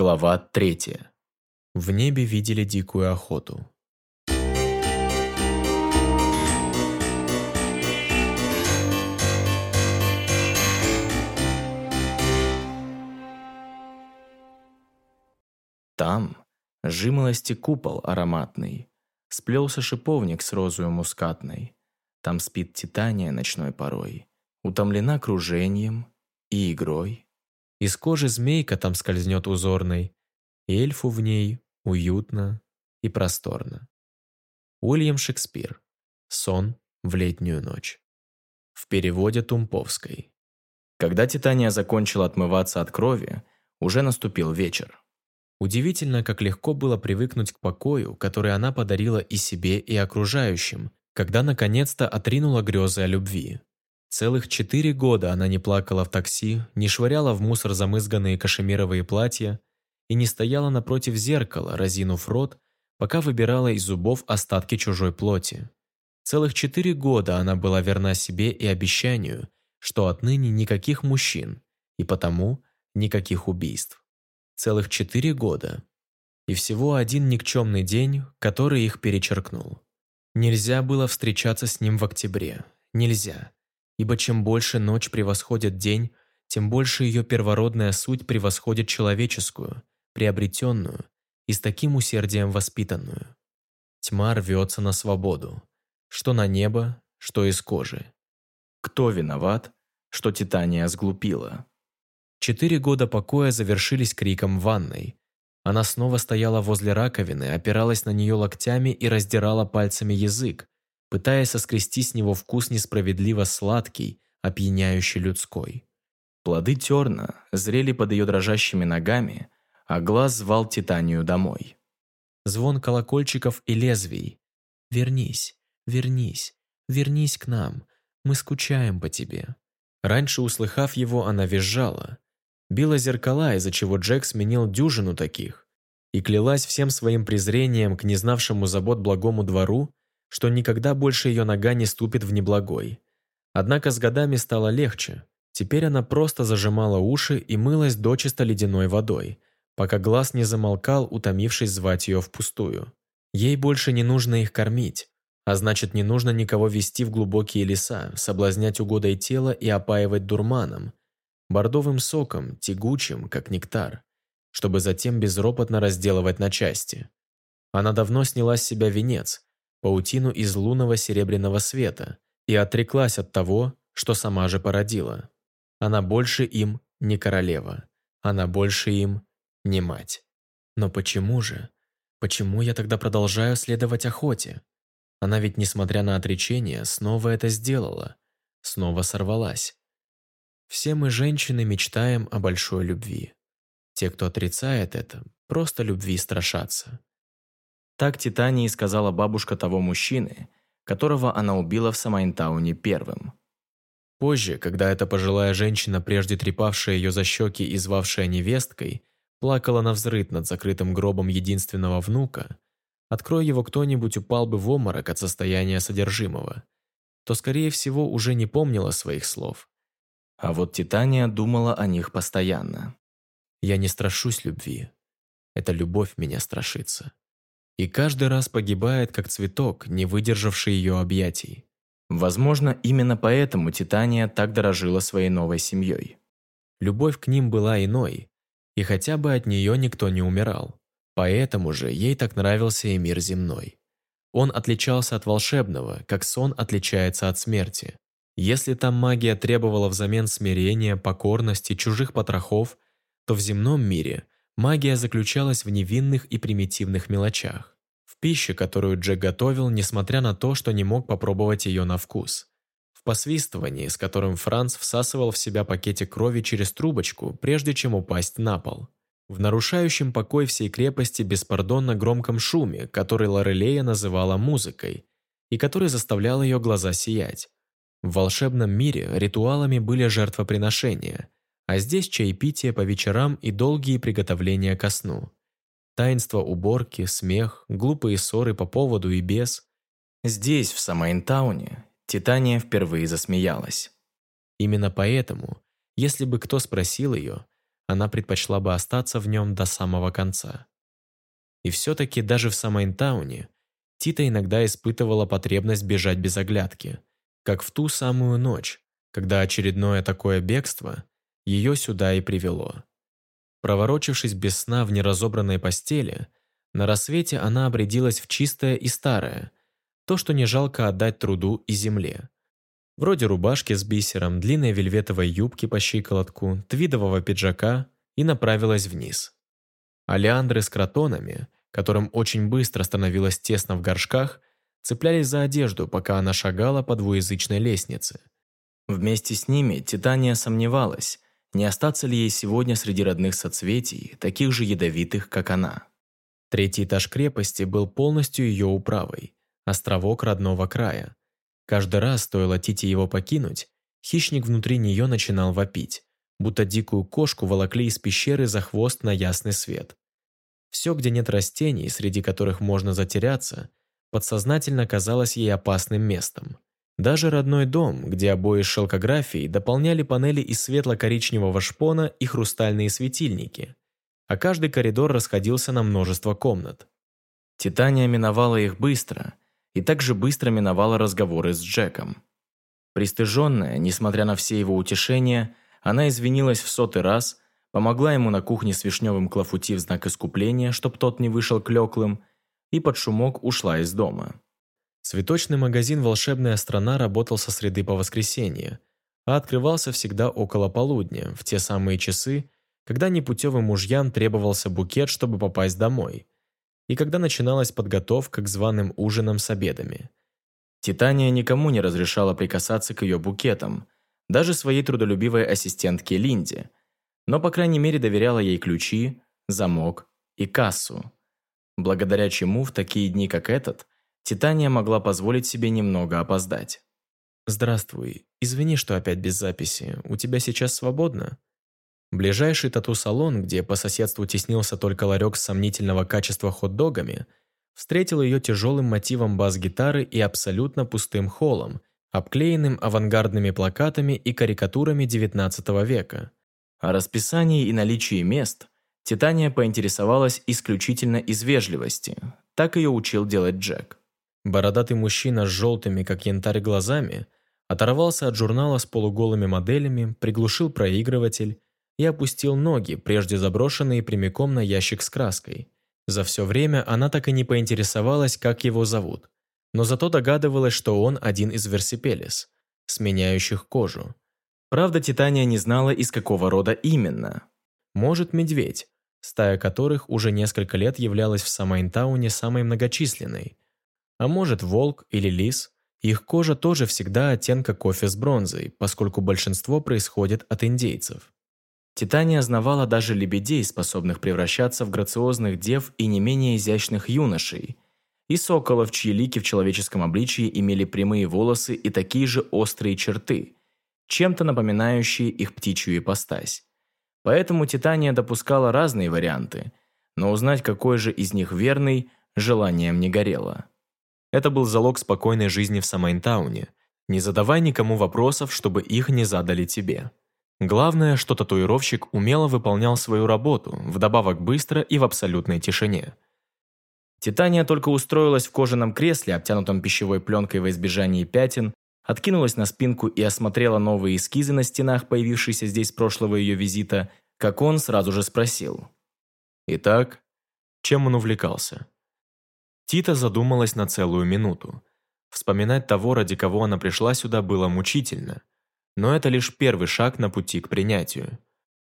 Глава третья. В небе видели дикую охоту. Там жимолости купол ароматный, Сплелся шиповник с розою мускатной. Там спит Титания ночной порой, Утомлена кружением и игрой. Из кожи змейка там скользнет узорной, и эльфу в ней уютно и просторно. Уильям Шекспир. Сон в летнюю ночь. В переводе Тумповской. Когда Титания закончила отмываться от крови, уже наступил вечер. Удивительно, как легко было привыкнуть к покою, который она подарила и себе, и окружающим, когда наконец-то отринула грезы о любви. Целых четыре года она не плакала в такси, не швыряла в мусор замызганные кашемировые платья и не стояла напротив зеркала, разинув рот, пока выбирала из зубов остатки чужой плоти. Целых четыре года она была верна себе и обещанию, что отныне никаких мужчин, и потому никаких убийств. Целых четыре года. И всего один никчемный день, который их перечеркнул. Нельзя было встречаться с ним в октябре. Нельзя ибо чем больше ночь превосходит день, тем больше ее первородная суть превосходит человеческую, приобретенную и с таким усердием воспитанную. Тьма рвется на свободу, что на небо, что из кожи. Кто виноват, что Титания сглупила? Четыре года покоя завершились криком в ванной. Она снова стояла возле раковины, опиралась на нее локтями и раздирала пальцами язык, пытаясь соскрести с него вкус несправедливо сладкий, опьяняющий людской. Плоды терна зрели под ее дрожащими ногами, а глаз звал Титанию домой. Звон колокольчиков и лезвий. «Вернись, вернись, вернись к нам, мы скучаем по тебе». Раньше, услыхав его, она визжала. Била зеркала, из-за чего Джек сменил дюжину таких. И клялась всем своим презрением к незнавшему забот благому двору, что никогда больше ее нога не ступит в неблагой. Однако с годами стало легче. Теперь она просто зажимала уши и мылась дочисто ледяной водой, пока глаз не замолкал, утомившись звать ее впустую. Ей больше не нужно их кормить, а значит не нужно никого вести в глубокие леса, соблазнять угодой тела и опаивать дурманом, бордовым соком, тягучим, как нектар, чтобы затем безропотно разделывать на части. Она давно сняла с себя венец, паутину из лунного серебряного света и отреклась от того, что сама же породила. Она больше им не королева, она больше им не мать. Но почему же? Почему я тогда продолжаю следовать охоте? Она ведь, несмотря на отречение, снова это сделала, снова сорвалась. Все мы, женщины, мечтаем о большой любви. Те, кто отрицает это, просто любви страшатся. Так Титании сказала бабушка того мужчины, которого она убила в Самайнтауне первым. Позже, когда эта пожилая женщина, прежде трепавшая ее за щеки и звавшая невесткой, плакала на взрыд над закрытым гробом единственного внука, открой его кто-нибудь упал бы в оморок от состояния содержимого, то, скорее всего, уже не помнила своих слов. А вот Титания думала о них постоянно. «Я не страшусь любви. Эта любовь меня страшится и каждый раз погибает, как цветок, не выдержавший ее объятий. Возможно, именно поэтому Титания так дорожила своей новой семьей. Любовь к ним была иной, и хотя бы от нее никто не умирал. Поэтому же ей так нравился и мир земной. Он отличался от волшебного, как сон отличается от смерти. Если там магия требовала взамен смирения, покорности, чужих потрохов, то в земном мире – Магия заключалась в невинных и примитивных мелочах. В пище, которую Джек готовил, несмотря на то, что не мог попробовать ее на вкус. В посвистывании, с которым Франц всасывал в себя пакетик крови через трубочку, прежде чем упасть на пол. В нарушающем покой всей крепости беспардонно громком шуме, который Лорелея называла музыкой, и который заставлял ее глаза сиять. В волшебном мире ритуалами были жертвоприношения – а здесь чаепитие по вечерам и долгие приготовления ко сну. Таинство уборки, смех, глупые ссоры по поводу и без. Здесь, в Самайнтауне, Титания впервые засмеялась. Именно поэтому, если бы кто спросил ее, она предпочла бы остаться в нем до самого конца. И все-таки даже в Самайнтауне Тита иногда испытывала потребность бежать без оглядки, как в ту самую ночь, когда очередное такое бегство ее сюда и привело. Проворочившись без сна в неразобранной постели, на рассвете она обрядилась в чистое и старое, то, что не жалко отдать труду и земле. Вроде рубашки с бисером, длинной вельветовой юбки по щиколотку, твидового пиджака и направилась вниз. Алиандры с кротонами, которым очень быстро становилось тесно в горшках, цеплялись за одежду, пока она шагала по двуязычной лестнице. Вместе с ними Титания сомневалась, не остаться ли ей сегодня среди родных соцветий, таких же ядовитых, как она. Третий этаж крепости был полностью ее управой, островок родного края. Каждый раз, стоило Тите его покинуть, хищник внутри нее начинал вопить, будто дикую кошку волокли из пещеры за хвост на ясный свет. Все, где нет растений, среди которых можно затеряться, подсознательно казалось ей опасным местом. Даже родной дом, где обои с шелкографией дополняли панели из светло-коричневого шпона и хрустальные светильники, а каждый коридор расходился на множество комнат. Титания миновала их быстро и также быстро миновала разговоры с Джеком. Пристыженная, несмотря на все его утешения, она извинилась в сотый раз, помогла ему на кухне с вишневым клафути в знак искупления, чтоб тот не вышел клеклым, и под шумок ушла из дома. Цветочный магазин «Волшебная страна» работал со среды по воскресенье, а открывался всегда около полудня, в те самые часы, когда непутевым мужьям требовался букет, чтобы попасть домой, и когда начиналась подготовка к званым ужинам с обедами. Титания никому не разрешала прикасаться к ее букетам, даже своей трудолюбивой ассистентке Линде, но, по крайней мере, доверяла ей ключи, замок и кассу, благодаря чему в такие дни, как этот – Титания могла позволить себе немного опоздать. «Здравствуй. Извини, что опять без записи. У тебя сейчас свободно?» Ближайший тату-салон, где по соседству теснился только ларек с сомнительного качества хот-догами, встретил ее тяжелым мотивом бас-гитары и абсолютно пустым холлом, обклеенным авангардными плакатами и карикатурами XIX века. О расписании и наличии мест Титания поинтересовалась исключительно из вежливости. Так ее учил делать Джек. Бородатый мужчина с желтыми, как янтарь, глазами оторвался от журнала с полуголыми моделями, приглушил проигрыватель и опустил ноги, прежде заброшенные прямиком на ящик с краской. За все время она так и не поинтересовалась, как его зовут, но зато догадывалась, что он один из версипелис, сменяющих кожу. Правда, Титания не знала, из какого рода именно. Может, медведь, стая которых уже несколько лет являлась в Самайнтауне самой многочисленной – а может, волк или лис. Их кожа тоже всегда оттенка кофе с бронзой, поскольку большинство происходит от индейцев. Титания знавала даже лебедей, способных превращаться в грациозных дев и не менее изящных юношей, и соколов, чьи лики в человеческом обличии имели прямые волосы и такие же острые черты, чем-то напоминающие их птичью ипостась. Поэтому Титания допускала разные варианты, но узнать, какой же из них верный, желанием не горело. Это был залог спокойной жизни в Самайнтауне. Не задавай никому вопросов, чтобы их не задали тебе. Главное, что татуировщик умело выполнял свою работу, вдобавок быстро и в абсолютной тишине. Титания только устроилась в кожаном кресле, обтянутом пищевой пленкой во избежании пятен, откинулась на спинку и осмотрела новые эскизы на стенах, появившиеся здесь прошлого ее визита, как он сразу же спросил. «Итак, чем он увлекался?» Тита задумалась на целую минуту. Вспоминать того, ради кого она пришла сюда, было мучительно. Но это лишь первый шаг на пути к принятию.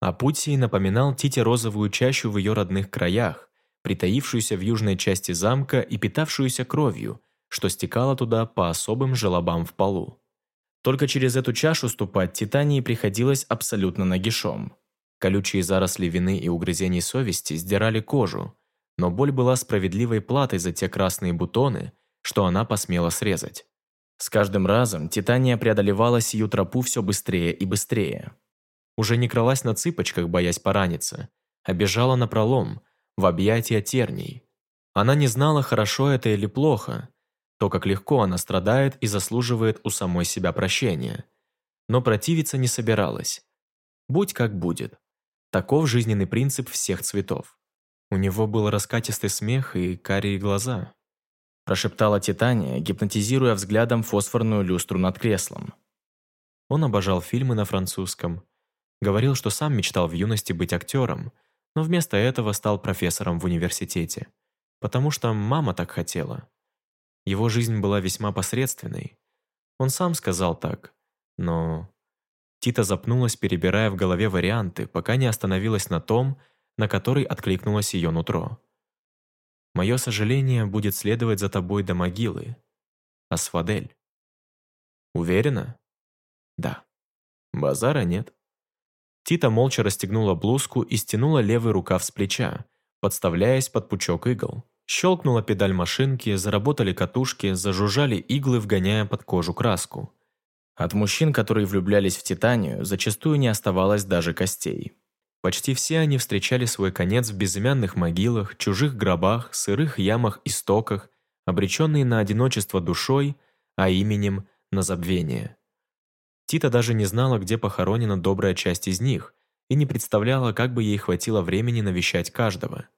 А путь напоминал Тите розовую чащу в ее родных краях, притаившуюся в южной части замка и питавшуюся кровью, что стекала туда по особым желобам в полу. Только через эту чашу ступать Титании приходилось абсолютно нагишом. Колючие заросли вины и угрызений совести сдирали кожу, но боль была справедливой платой за те красные бутоны, что она посмела срезать. С каждым разом Титания преодолевала сию тропу все быстрее и быстрее. Уже не кралась на цыпочках, боясь пораниться, а бежала напролом, в объятия терней. Она не знала, хорошо это или плохо, то, как легко она страдает и заслуживает у самой себя прощения. Но противиться не собиралась. Будь как будет. Таков жизненный принцип всех цветов. У него был раскатистый смех и карие глаза. Прошептала Титания, гипнотизируя взглядом фосфорную люстру над креслом. Он обожал фильмы на французском. Говорил, что сам мечтал в юности быть актером, но вместо этого стал профессором в университете. Потому что мама так хотела. Его жизнь была весьма посредственной. Он сам сказал так, но... Тита запнулась, перебирая в голове варианты, пока не остановилась на том, на который откликнулось ее нутро. «Мое сожаление будет следовать за тобой до могилы. Асфадель». «Уверена?» «Да». «Базара нет». Тита молча расстегнула блузку и стянула левый рукав с плеча, подставляясь под пучок игл. Щелкнула педаль машинки, заработали катушки, зажужжали иглы, вгоняя под кожу краску. От мужчин, которые влюблялись в Титанию, зачастую не оставалось даже костей. Почти все они встречали свой конец в безымянных могилах, чужих гробах, сырых ямах и стоках, обреченные на одиночество душой, а именем – на забвение. Тита даже не знала, где похоронена добрая часть из них, и не представляла, как бы ей хватило времени навещать каждого.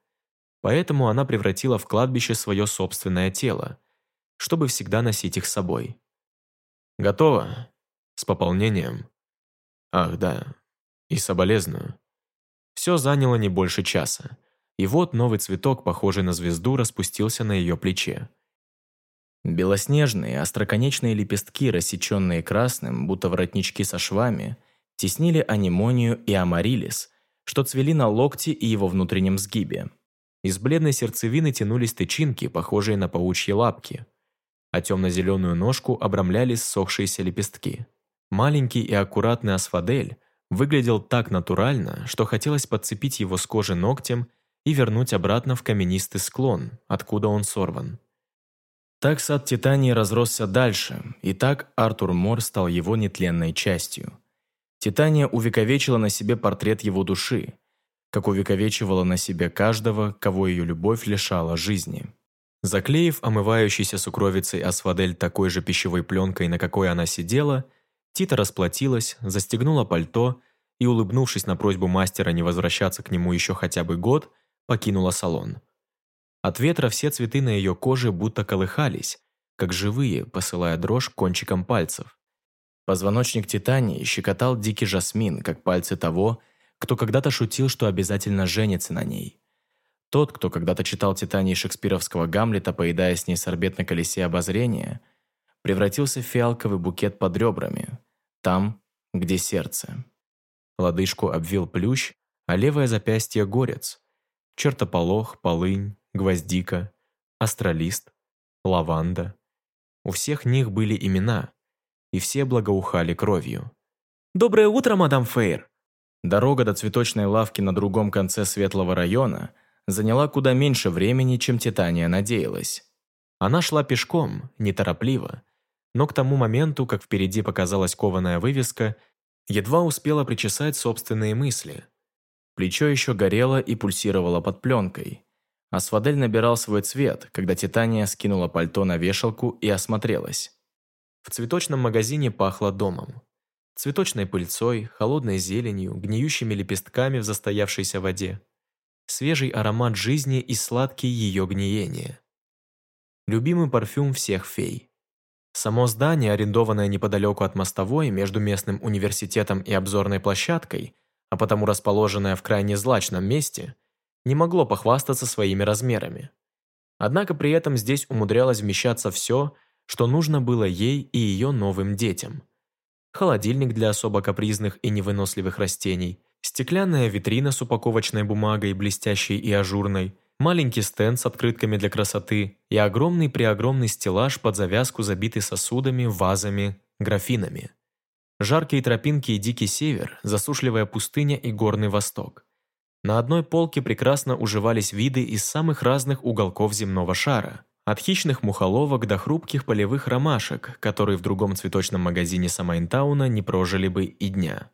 Поэтому она превратила в кладбище свое собственное тело, чтобы всегда носить их с собой. «Готово? С пополнением?» «Ах, да. И соболезную». Все заняло не больше часа. И вот новый цветок, похожий на звезду, распустился на ее плече. Белоснежные, остроконечные лепестки, рассеченные красным, будто воротнички со швами, теснили анимонию и амарилис, что цвели на локте и его внутреннем сгибе. Из бледной сердцевины тянулись тычинки, похожие на паучьи лапки, а темно-зеленую ножку обрамляли ссохшиеся лепестки. Маленький и аккуратный асфадель выглядел так натурально, что хотелось подцепить его с кожи ногтем и вернуть обратно в каменистый склон, откуда он сорван. Так сад Титании разросся дальше, и так Артур Мор стал его нетленной частью. Титания увековечила на себе портрет его души, как увековечивала на себе каждого, кого ее любовь лишала жизни. Заклеив омывающейся сукровицей асфадель такой же пищевой пленкой, на какой она сидела, Тита расплатилась, застегнула пальто и, улыбнувшись на просьбу мастера не возвращаться к нему еще хотя бы год, покинула салон. От ветра все цветы на ее коже будто колыхались, как живые, посылая дрожь кончиком пальцев. Позвоночник Титании щекотал дикий жасмин, как пальцы того, кто когда-то шутил, что обязательно женится на ней. Тот, кто когда-то читал Титании шекспировского Гамлета, поедая с ней сорбет на колесе обозрения, превратился в фиалковый букет под ребрами, там, где сердце. Лодыжку обвил плющ, а левое запястье – горец. Чертополох, полынь, гвоздика, астролист, лаванда. У всех них были имена, и все благоухали кровью. «Доброе утро, мадам Фейр!» Дорога до цветочной лавки на другом конце светлого района заняла куда меньше времени, чем Титания надеялась. Она шла пешком, неторопливо, но к тому моменту, как впереди показалась кованая вывеска, едва успела причесать собственные мысли. Плечо еще горело и пульсировало под пленкой. Асфадель набирал свой цвет, когда Титания скинула пальто на вешалку и осмотрелась. В цветочном магазине пахло домом. Цветочной пыльцой, холодной зеленью, гниющими лепестками в застоявшейся воде. Свежий аромат жизни и сладкий ее гниение. Любимый парфюм всех фей. Само здание, арендованное неподалеку от мостовой между местным университетом и обзорной площадкой, а потому расположенное в крайне злачном месте, не могло похвастаться своими размерами. Однако при этом здесь умудрялось вмещаться все, что нужно было ей и ее новым детям. Холодильник для особо капризных и невыносливых растений, стеклянная витрина с упаковочной бумагой, блестящей и ажурной, маленький стенд с открытками для красоты и огромный-преогромный стеллаж под завязку, забитый сосудами, вазами, графинами. Жаркие тропинки и дикий север, засушливая пустыня и горный восток. На одной полке прекрасно уживались виды из самых разных уголков земного шара. От хищных мухоловок до хрупких полевых ромашек, которые в другом цветочном магазине Самайнтауна не прожили бы и дня.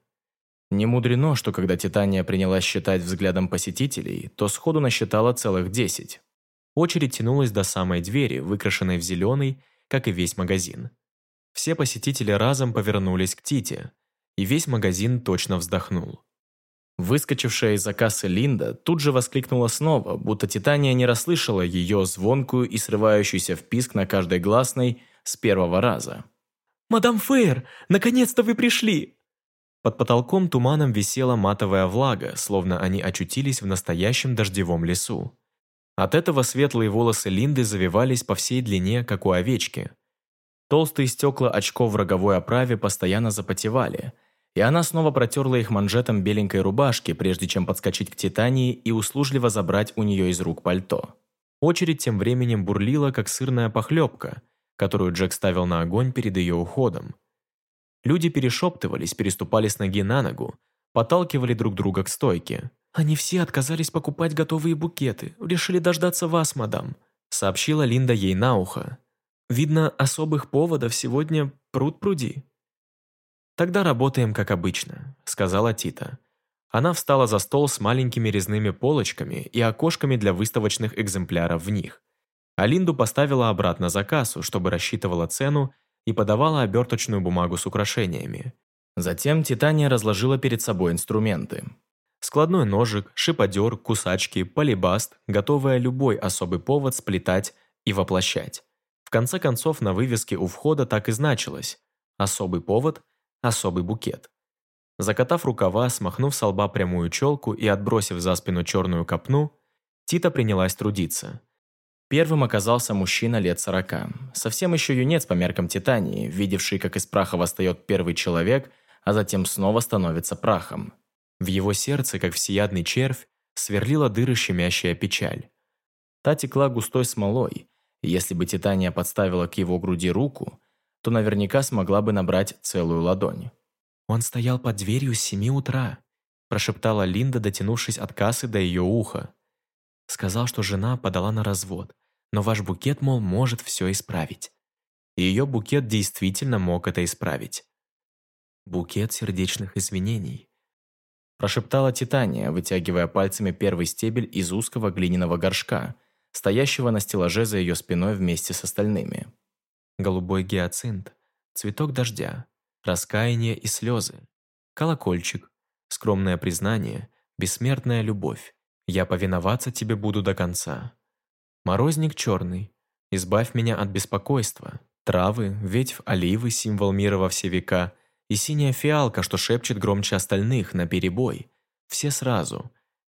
Не мудрено, что когда Титания принялась считать взглядом посетителей, то сходу насчитала целых десять. Очередь тянулась до самой двери, выкрашенной в зеленый, как и весь магазин. Все посетители разом повернулись к Тите, и весь магазин точно вздохнул. Выскочившая из-за кассы Линда тут же воскликнула снова, будто Титания не расслышала ее звонкую и срывающуюся в писк на каждой гласной с первого раза. «Мадам Фейр, наконец-то вы пришли!» Под потолком туманом висела матовая влага, словно они очутились в настоящем дождевом лесу. От этого светлые волосы Линды завивались по всей длине, как у овечки. Толстые стекла очков в роговой оправе постоянно запотевали, и она снова протерла их манжетом беленькой рубашки, прежде чем подскочить к Титании и услужливо забрать у нее из рук пальто. Очередь тем временем бурлила, как сырная похлебка, которую Джек ставил на огонь перед ее уходом. Люди перешептывались, переступали с ноги на ногу, подталкивали друг друга к стойке. «Они все отказались покупать готовые букеты, решили дождаться вас, мадам», сообщила Линда ей на ухо. «Видно, особых поводов сегодня пруд пруди». «Тогда работаем как обычно», — сказала Тита. Она встала за стол с маленькими резными полочками и окошками для выставочных экземпляров в них. А Линду поставила обратно за кассу, чтобы рассчитывала цену и подавала оберточную бумагу с украшениями. Затем Титания разложила перед собой инструменты. Складной ножик, шиподер, кусачки, полибаст, готовая любой особый повод сплетать и воплощать. В конце концов, на вывеске у входа так и значилось «Особый повод, особый букет». Закатав рукава, смахнув с лба прямую челку и отбросив за спину черную копну, Тита принялась трудиться. Первым оказался мужчина лет сорока, совсем еще юнец по меркам Титании, видевший, как из праха восстает первый человек, а затем снова становится прахом. В его сердце, как всеядный червь, сверлила дыры щемящая печаль. Та текла густой смолой, и если бы Титания подставила к его груди руку, то наверняка смогла бы набрать целую ладонь. «Он стоял под дверью с семи утра», прошептала Линда, дотянувшись от кассы до ее уха. Сказал, что жена подала на развод, но ваш букет, мол, может все исправить. Ее букет действительно мог это исправить. Букет сердечных извинений. Прошептала Титания, вытягивая пальцами первый стебель из узкого глиняного горшка, стоящего на стеллаже за ее спиной вместе с остальными. Голубой гиацинт, цветок дождя, раскаяние и слезы, колокольчик, скромное признание, бессмертная любовь, я повиноваться тебе буду до конца. Морозник черный, избавь меня от беспокойства. Травы, ветвь оливы, символ мира во все века, и синяя фиалка, что шепчет громче остальных, на перебой. Все сразу.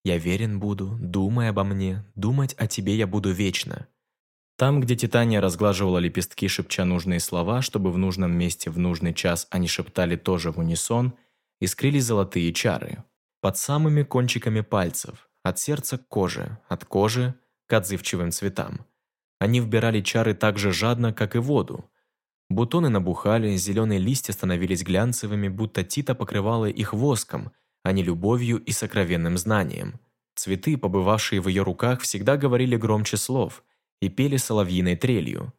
Я верен буду, думай обо мне, думать о тебе я буду вечно. Там, где Титания разглаживала лепестки, шепча нужные слова, чтобы в нужном месте в нужный час они шептали тоже в унисон, искрились золотые чары. Под самыми кончиками пальцев, от сердца к коже, от кожи к отзывчивым цветам. Они вбирали чары так же жадно, как и воду. Бутоны набухали, зеленые листья становились глянцевыми, будто Тита покрывала их воском, а не любовью и сокровенным знанием. Цветы, побывавшие в ее руках, всегда говорили громче слов и пели соловьиной трелью.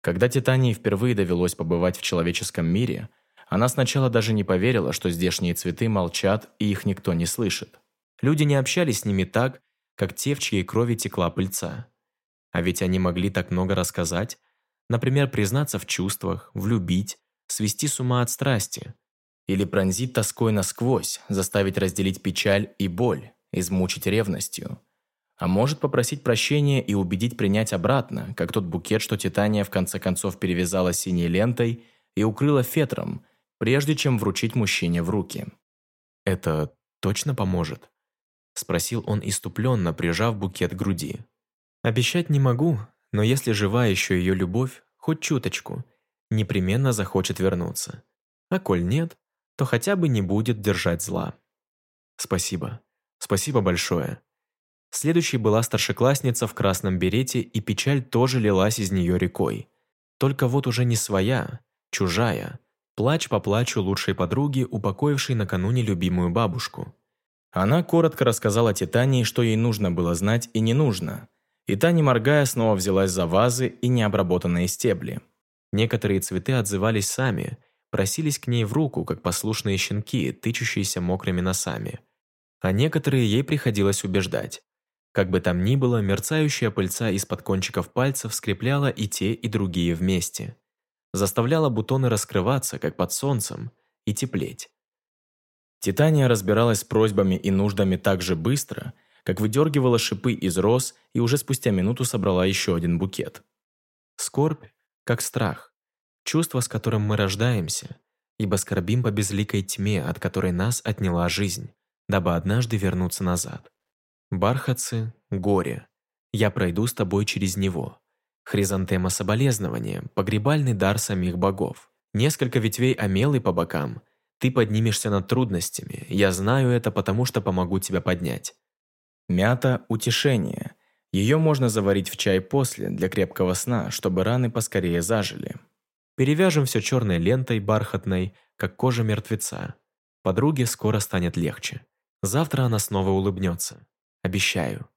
Когда Титании впервые довелось побывать в человеческом мире, она сначала даже не поверила, что здешние цветы молчат и их никто не слышит. Люди не общались с ними так, как те, в чьей крови текла пыльца. А ведь они могли так много рассказать, например, признаться в чувствах, влюбить, свести с ума от страсти. Или пронзить тоской насквозь, заставить разделить печаль и боль, измучить ревностью. А может попросить прощения и убедить принять обратно, как тот букет, что Титания в конце концов перевязала синей лентой и укрыла фетром, прежде чем вручить мужчине в руки. Это точно поможет? Спросил он иступленно, прижав букет к груди. «Обещать не могу, но если жива еще ее любовь, хоть чуточку, непременно захочет вернуться. А коль нет, то хотя бы не будет держать зла». «Спасибо. Спасибо большое». Следующей была старшеклассница в красном берете, и печаль тоже лилась из нее рекой. Только вот уже не своя, чужая. Плач по плачу лучшей подруги, упокоившей накануне любимую бабушку. Она коротко рассказала Титании, что ей нужно было знать и не нужно. И та, не моргая, снова взялась за вазы и необработанные стебли. Некоторые цветы отзывались сами, просились к ней в руку, как послушные щенки, тычущиеся мокрыми носами. А некоторые ей приходилось убеждать. Как бы там ни было, мерцающая пыльца из-под кончиков пальцев скрепляла и те, и другие вместе. Заставляла бутоны раскрываться, как под солнцем, и теплеть. Титания разбиралась с просьбами и нуждами так же быстро, как выдергивала шипы из роз и уже спустя минуту собрала еще один букет. Скорбь, как страх, чувство, с которым мы рождаемся, ибо скорбим по безликой тьме, от которой нас отняла жизнь, дабы однажды вернуться назад. Бархатцы — горе. Я пройду с тобой через него. Хризантема соболезнования, погребальный дар самих богов. Несколько ветвей омелы по бокам. Ты поднимешься над трудностями. Я знаю это, потому что помогу тебя поднять. Мята – утешение. Ее можно заварить в чай после, для крепкого сна, чтобы раны поскорее зажили. Перевяжем все черной лентой бархатной, как кожа мертвеца. Подруге скоро станет легче. Завтра она снова улыбнется. Обещаю.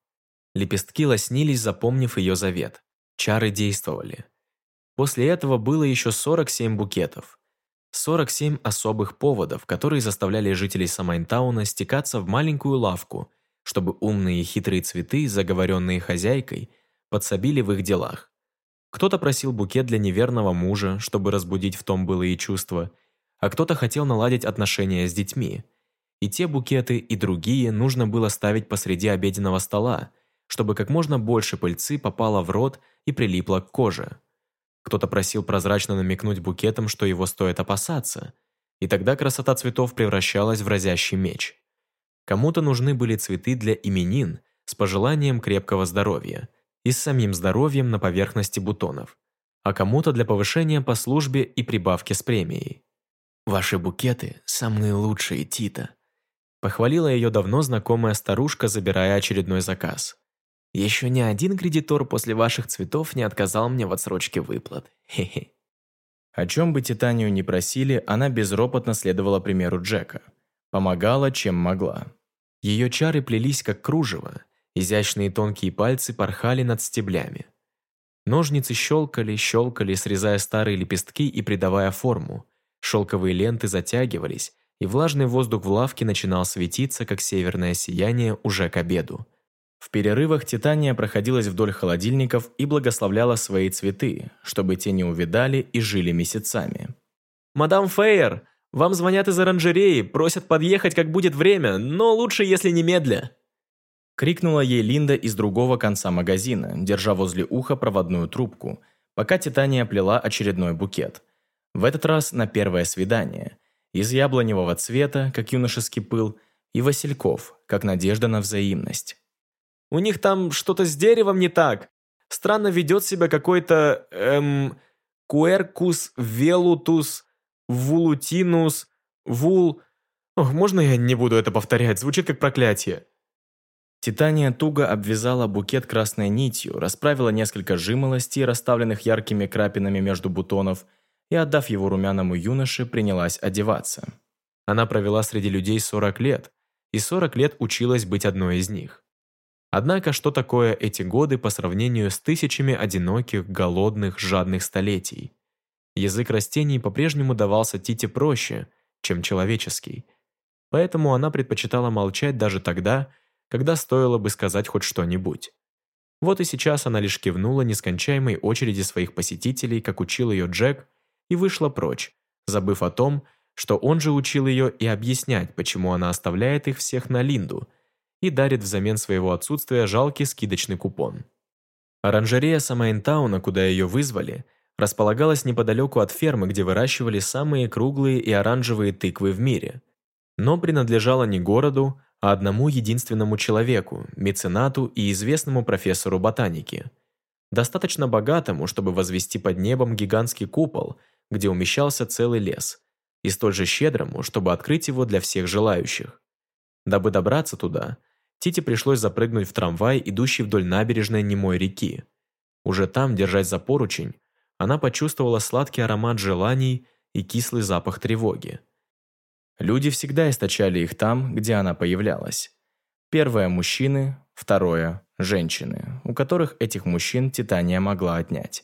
Лепестки лоснились, запомнив ее завет. Чары действовали. После этого было еще 47 букетов. 47 особых поводов, которые заставляли жителей Самайнтауна стекаться в маленькую лавку, чтобы умные и хитрые цветы, заговоренные хозяйкой, подсобили в их делах. Кто-то просил букет для неверного мужа, чтобы разбудить в том былые чувства, а кто-то хотел наладить отношения с детьми. И те букеты, и другие нужно было ставить посреди обеденного стола, чтобы как можно больше пыльцы попало в рот и прилипло к коже. Кто-то просил прозрачно намекнуть букетом, что его стоит опасаться, и тогда красота цветов превращалась в разящий меч. Кому-то нужны были цветы для именин с пожеланием крепкого здоровья и с самим здоровьем на поверхности бутонов, а кому-то для повышения по службе и прибавки с премией. «Ваши букеты самые лучшие, Тита», похвалила ее давно знакомая старушка, забирая очередной заказ. Еще ни один кредитор после ваших цветов не отказал мне в отсрочке выплат. Хе-хе. О чем бы Титанию не просили, она безропотно следовала примеру Джека. Помогала, чем могла. Ее чары плелись как кружево, изящные тонкие пальцы порхали над стеблями. Ножницы щелкали, щелкали, срезая старые лепестки и придавая форму. Шелковые ленты затягивались, и влажный воздух в лавке начинал светиться, как северное сияние уже к обеду. В перерывах Титания проходилась вдоль холодильников и благословляла свои цветы, чтобы те не увидали и жили месяцами. «Мадам Фейер, вам звонят из оранжереи, просят подъехать, как будет время, но лучше, если немедля!» Крикнула ей Линда из другого конца магазина, держа возле уха проводную трубку, пока Титания плела очередной букет. В этот раз на первое свидание. Из яблоневого цвета, как юношеский пыл, и васильков, как надежда на взаимность. У них там что-то с деревом не так. Странно ведет себя какой-то, эм, Куэркус велутус вулутинус вул... Ох, можно я не буду это повторять? Звучит как проклятие. Титания туго обвязала букет красной нитью, расправила несколько жимолостей, расставленных яркими крапинами между бутонов, и, отдав его румяному юноше, принялась одеваться. Она провела среди людей 40 лет, и 40 лет училась быть одной из них. Однако, что такое эти годы по сравнению с тысячами одиноких, голодных, жадных столетий? Язык растений по-прежнему давался Тите проще, чем человеческий. Поэтому она предпочитала молчать даже тогда, когда стоило бы сказать хоть что-нибудь. Вот и сейчас она лишь кивнула нескончаемой очереди своих посетителей, как учил ее Джек, и вышла прочь, забыв о том, что он же учил ее и объяснять, почему она оставляет их всех на Линду – и дарит взамен своего отсутствия жалкий скидочный купон. Оранжерея Самайнтауна, куда ее вызвали, располагалась неподалеку от фермы, где выращивали самые круглые и оранжевые тыквы в мире, но принадлежала не городу, а одному единственному человеку, меценату и известному профессору ботаники. Достаточно богатому, чтобы возвести под небом гигантский купол, где умещался целый лес, и столь же щедрому, чтобы открыть его для всех желающих. Дабы добраться туда, Тите пришлось запрыгнуть в трамвай, идущий вдоль набережной немой реки. Уже там, держась за поручень, она почувствовала сладкий аромат желаний и кислый запах тревоги. Люди всегда источали их там, где она появлялась. Первое – мужчины, второе – женщины, у которых этих мужчин Титания могла отнять.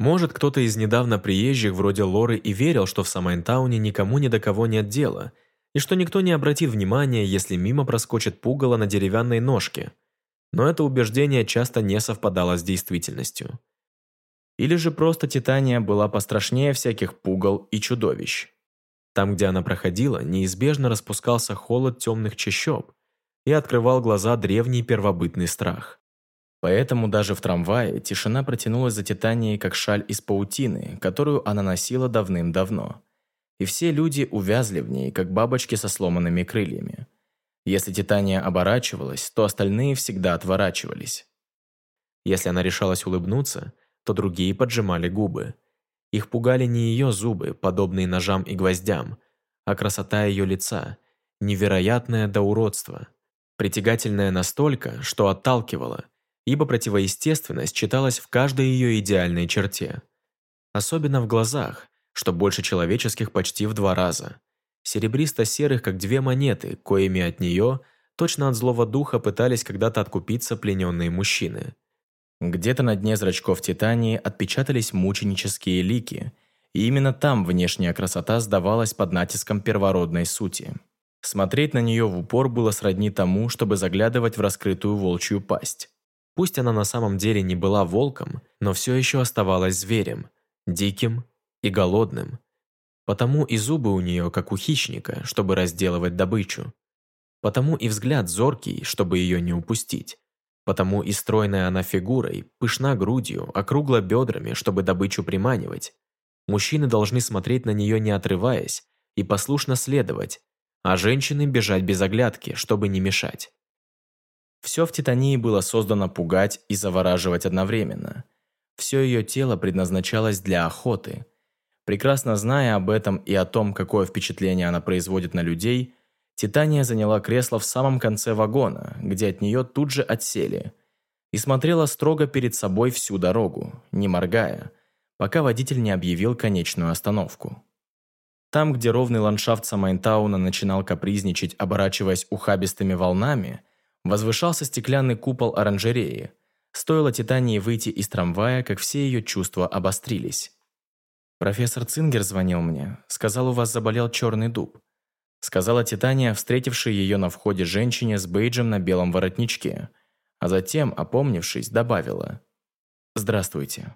Может, кто-то из недавно приезжих, вроде Лоры, и верил, что в Самайнтауне никому ни до кого нет дела – и что никто не обратит внимания, если мимо проскочит пугало на деревянной ножке. Но это убеждение часто не совпадало с действительностью. Или же просто Титания была пострашнее всяких пугал и чудовищ. Там, где она проходила, неизбежно распускался холод темных чащоб и открывал глаза древний первобытный страх. Поэтому даже в трамвае тишина протянулась за Титанией, как шаль из паутины, которую она носила давным-давно. И все люди увязли в ней, как бабочки со сломанными крыльями. Если Титания оборачивалась, то остальные всегда отворачивались. Если она решалась улыбнуться, то другие поджимали губы. Их пугали не ее зубы, подобные ножам и гвоздям, а красота ее лица, невероятная до уродства, притягательная настолько, что отталкивала, ибо противоестественность читалась в каждой ее идеальной черте. Особенно в глазах, что больше человеческих почти в два раза. Серебристо-серых, как две монеты, коими от нее, точно от злого духа, пытались когда-то откупиться плененные мужчины. Где-то на дне зрачков Титании отпечатались мученические лики, и именно там внешняя красота сдавалась под натиском первородной сути. Смотреть на нее в упор было сродни тому, чтобы заглядывать в раскрытую волчью пасть. Пусть она на самом деле не была волком, но все еще оставалась зверем, диким и голодным. Потому и зубы у нее, как у хищника, чтобы разделывать добычу. Потому и взгляд зоркий, чтобы ее не упустить. Потому и стройная она фигурой, пышна грудью, округла бедрами, чтобы добычу приманивать. Мужчины должны смотреть на нее не отрываясь и послушно следовать, а женщины бежать без оглядки, чтобы не мешать. Все в Титании было создано пугать и завораживать одновременно. Все ее тело предназначалось для охоты – Прекрасно зная об этом и о том, какое впечатление она производит на людей, Титания заняла кресло в самом конце вагона, где от нее тут же отсели, и смотрела строго перед собой всю дорогу, не моргая, пока водитель не объявил конечную остановку. Там, где ровный ландшафт Самайнтауна начинал капризничать, оборачиваясь ухабистыми волнами, возвышался стеклянный купол оранжереи. Стоило Титании выйти из трамвая, как все ее чувства обострились. «Профессор Цингер звонил мне. Сказал, у вас заболел черный дуб». Сказала Титания, встретившая ее на входе женщине с бейджем на белом воротничке. А затем, опомнившись, добавила «Здравствуйте».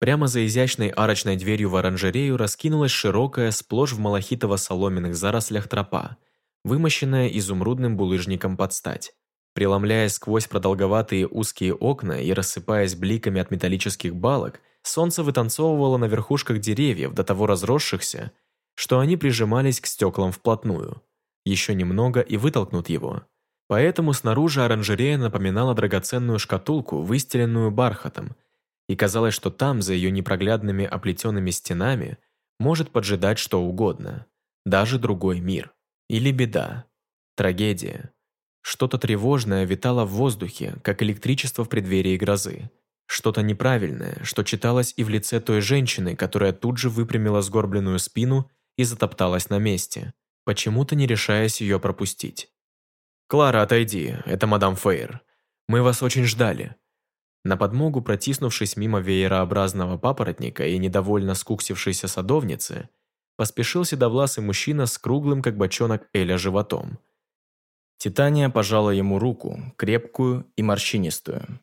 Прямо за изящной арочной дверью в оранжерею раскинулась широкая, сплошь в малахитово-соломенных зарослях тропа, вымощенная изумрудным булыжником под стать. Преломляясь сквозь продолговатые узкие окна и рассыпаясь бликами от металлических балок, солнце вытанцовывало на верхушках деревьев, до того разросшихся, что они прижимались к стеклам вплотную. Еще немного и вытолкнут его. Поэтому снаружи оранжерея напоминала драгоценную шкатулку, выстеленную бархатом, и казалось, что там, за ее непроглядными оплетенными стенами, может поджидать что угодно, даже другой мир. Или беда, трагедия. Что-то тревожное витало в воздухе, как электричество в преддверии грозы. Что-то неправильное, что читалось и в лице той женщины, которая тут же выпрямила сгорбленную спину и затопталась на месте, почему-то не решаясь ее пропустить. «Клара, отойди, это мадам Фейр. Мы вас очень ждали». На подмогу, протиснувшись мимо веерообразного папоротника и недовольно скуксившейся садовницы, поспешил седовласый мужчина с круглым, как бочонок Эля, животом. Титания пожала ему руку, крепкую и морщинистую.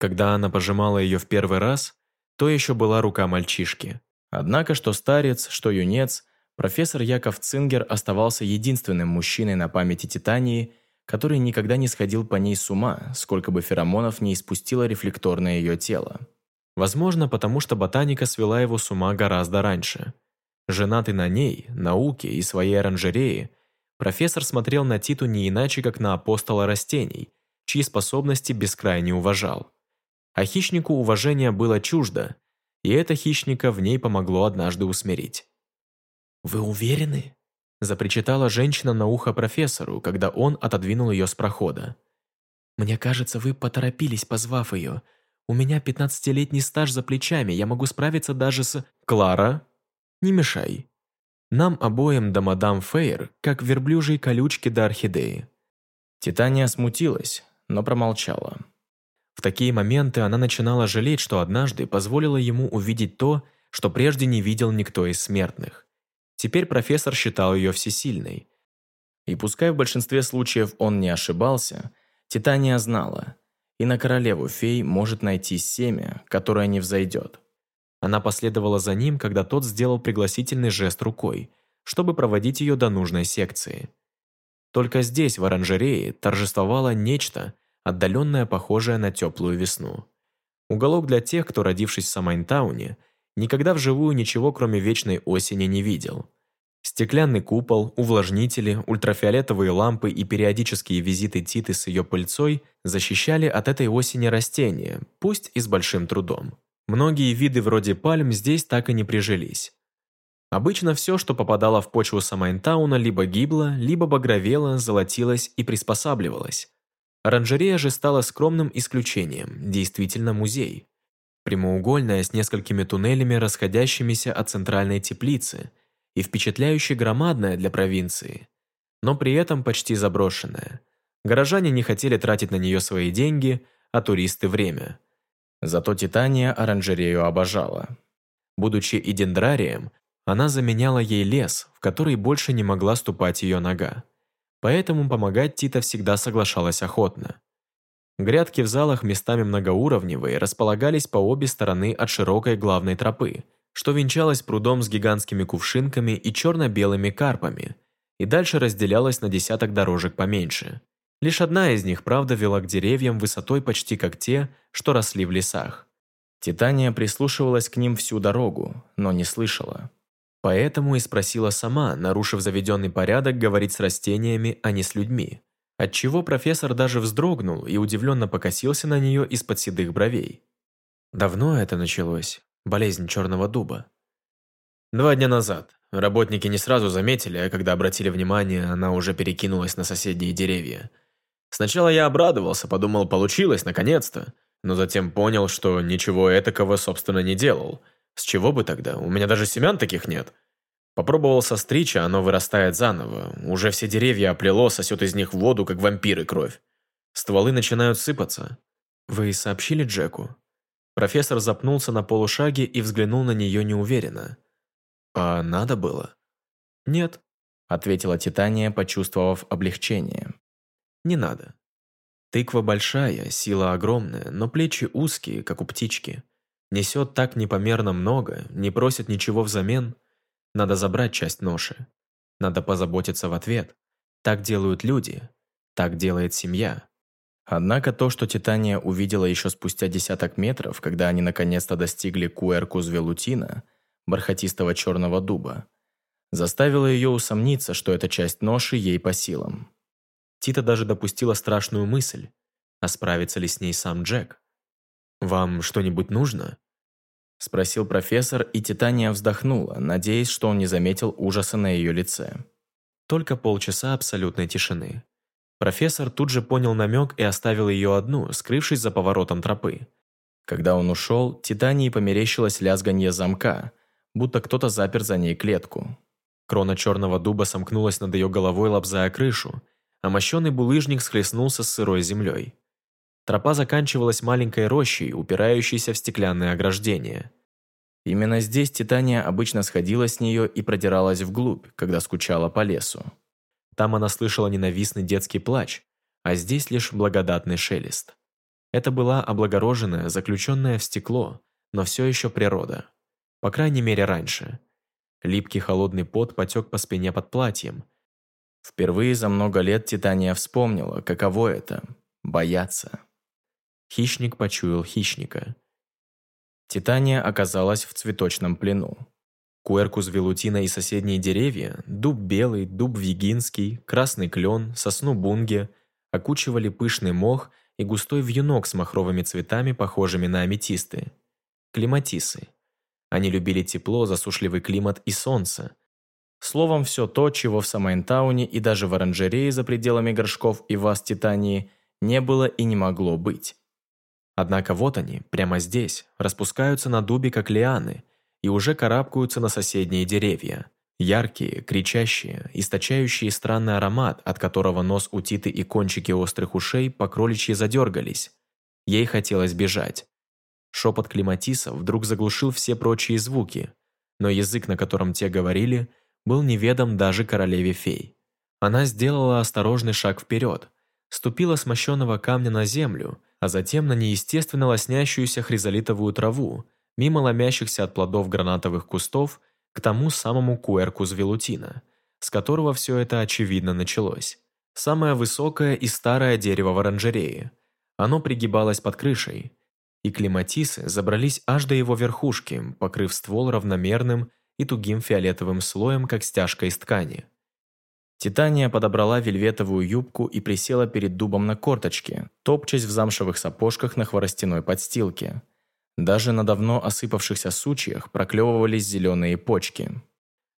Когда она пожимала ее в первый раз, то еще была рука мальчишки. Однако, что старец, что юнец, профессор Яков Цингер оставался единственным мужчиной на памяти Титании, который никогда не сходил по ней с ума, сколько бы феромонов не испустило рефлекторное ее тело. Возможно, потому что ботаника свела его с ума гораздо раньше. Женатый на ней, науке и своей оранжерее, профессор смотрел на Титу не иначе, как на апостола растений, чьи способности бескрайне уважал. А хищнику уважение было чуждо, и это хищника в ней помогло однажды усмирить. «Вы уверены?» – запричитала женщина на ухо профессору, когда он отодвинул ее с прохода. «Мне кажется, вы поторопились, позвав ее. У меня пятнадцатилетний стаж за плечами, я могу справиться даже с...» «Клара, не мешай. Нам обоим до мадам Фейр, как верблюжьей колючки до орхидеи». Титания смутилась, но промолчала. В такие моменты она начинала жалеть, что однажды позволила ему увидеть то, что прежде не видел никто из смертных. Теперь профессор считал ее всесильной. И пускай в большинстве случаев он не ошибался, Титания знала, и на королеву фей может найти семя, которое не взойдет. Она последовала за ним, когда тот сделал пригласительный жест рукой, чтобы проводить ее до нужной секции. Только здесь, в оранжерее, торжествовало нечто, отдаленное похожее на теплую весну. Уголок для тех, кто, родившись в Самайнтауне, никогда вживую ничего, кроме вечной осени, не видел. Стеклянный купол, увлажнители, ультрафиолетовые лампы и периодические визиты Титы с ее пыльцой защищали от этой осени растения, пусть и с большим трудом. Многие виды вроде пальм здесь так и не прижились. Обычно все, что попадало в почву Самайнтауна, либо гибло, либо багровело, золотилось и приспосабливалось. Оранжерея же стала скромным исключением, действительно музей. Прямоугольная с несколькими туннелями, расходящимися от центральной теплицы, и впечатляюще громадная для провинции, но при этом почти заброшенная. Горожане не хотели тратить на нее свои деньги, а туристы – время. Зато Титания оранжерею обожала. Будучи и дендрарием, она заменяла ей лес, в который больше не могла ступать ее нога. Поэтому помогать Тита всегда соглашалась охотно. Грядки в залах местами многоуровневые располагались по обе стороны от широкой главной тропы, что венчалось прудом с гигантскими кувшинками и черно-белыми карпами, и дальше разделялось на десяток дорожек поменьше. Лишь одна из них, правда, вела к деревьям высотой почти как те, что росли в лесах. Титания прислушивалась к ним всю дорогу, но не слышала. Поэтому и спросила сама, нарушив заведенный порядок говорить с растениями, а не с людьми. Отчего профессор даже вздрогнул и удивленно покосился на нее из-под седых бровей. Давно это началось, болезнь черного дуба. Два дня назад. Работники не сразу заметили, а когда обратили внимание, она уже перекинулась на соседние деревья. Сначала я обрадовался, подумал, получилось, наконец-то. Но затем понял, что ничего этакого, собственно, не делал – с чего бы тогда? У меня даже семян таких нет. Попробовал состричь, а оно вырастает заново. Уже все деревья оплело, сосет из них воду, как вампиры кровь. Стволы начинают сыпаться. Вы сообщили Джеку? Профессор запнулся на полушаге и взглянул на нее неуверенно. «А надо было?» «Нет», — ответила Титания, почувствовав облегчение. «Не надо. Тыква большая, сила огромная, но плечи узкие, как у птички несет так непомерно много, не просит ничего взамен, надо забрать часть ноши. Надо позаботиться в ответ. Так делают люди, так делает семья. Однако то, что Титания увидела еще спустя десяток метров, когда они наконец-то достигли Куэркузвелутина, бархатистого черного дуба, заставило ее усомниться, что эта часть ноши ей по силам. Тита даже допустила страшную мысль, а справится ли с ней сам Джек. «Вам что-нибудь нужно?» Спросил профессор, и Титания вздохнула, надеясь, что он не заметил ужаса на ее лице. Только полчаса абсолютной тишины. Профессор тут же понял намек и оставил ее одну, скрывшись за поворотом тропы. Когда он ушел, Титании померещилось лязганье замка, будто кто-то запер за ней клетку. Крона черного дуба сомкнулась над ее головой, лобзая крышу, а мощеный булыжник схлестнулся с сырой землей. Тропа заканчивалась маленькой рощей, упирающейся в стеклянное ограждение. Именно здесь Титания обычно сходила с нее и продиралась вглубь, когда скучала по лесу. Там она слышала ненавистный детский плач, а здесь лишь благодатный шелест. Это была облагороженная, заключенная в стекло, но все еще природа. По крайней мере, раньше. Липкий холодный пот потек по спине под платьем. Впервые за много лет Титания вспомнила, каково это – бояться. Хищник почуял хищника. Титания оказалась в цветочном плену. Куэркус велутина и соседние деревья, дуб белый, дуб вегинский, красный клен, сосну бунге, окучивали пышный мох и густой вьюнок с махровыми цветами, похожими на аметисты. Климатисы. Они любили тепло, засушливый климат и солнце. Словом, все то, чего в Самайнтауне и даже в оранжерее за пределами горшков и ваз Титании не было и не могло быть. Однако вот они, прямо здесь, распускаются на дубе, как лианы, и уже карабкаются на соседние деревья. Яркие, кричащие, источающие странный аромат, от которого нос у Титы и кончики острых ушей по кроличьи задергались. Ей хотелось бежать. Шепот климатисов вдруг заглушил все прочие звуки, но язык, на котором те говорили, был неведом даже королеве фей. Она сделала осторожный шаг вперед, ступила с мощенного камня на землю а затем на неестественно лоснящуюся хризолитовую траву, мимо ломящихся от плодов гранатовых кустов, к тому самому Куэркус Велутина, с которого все это очевидно началось. Самое высокое и старое дерево в оранжерее. Оно пригибалось под крышей, и клематисы забрались аж до его верхушки, покрыв ствол равномерным и тугим фиолетовым слоем, как стяжка из ткани. Титания подобрала вельветовую юбку и присела перед дубом на корточке, топчась в замшевых сапожках на хворостяной подстилке. Даже на давно осыпавшихся сучьях проклевывались зеленые почки.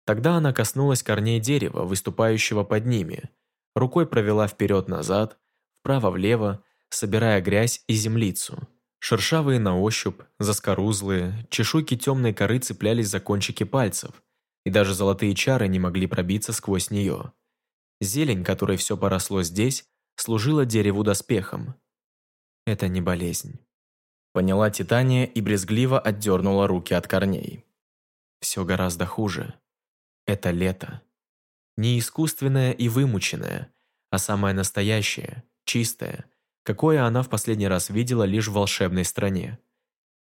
Тогда она коснулась корней дерева, выступающего под ними, рукой провела вперед-назад, вправо-влево, собирая грязь и землицу. Шершавые на ощупь, заскорузлые, чешуйки темной коры цеплялись за кончики пальцев, и даже золотые чары не могли пробиться сквозь нее. Зелень, которой все поросло здесь, служила дереву доспехом. Это не болезнь. Поняла Титания и брезгливо отдернула руки от корней. Все гораздо хуже. Это лето. Не искусственное и вымученное, а самое настоящее, чистое, какое она в последний раз видела лишь в волшебной стране.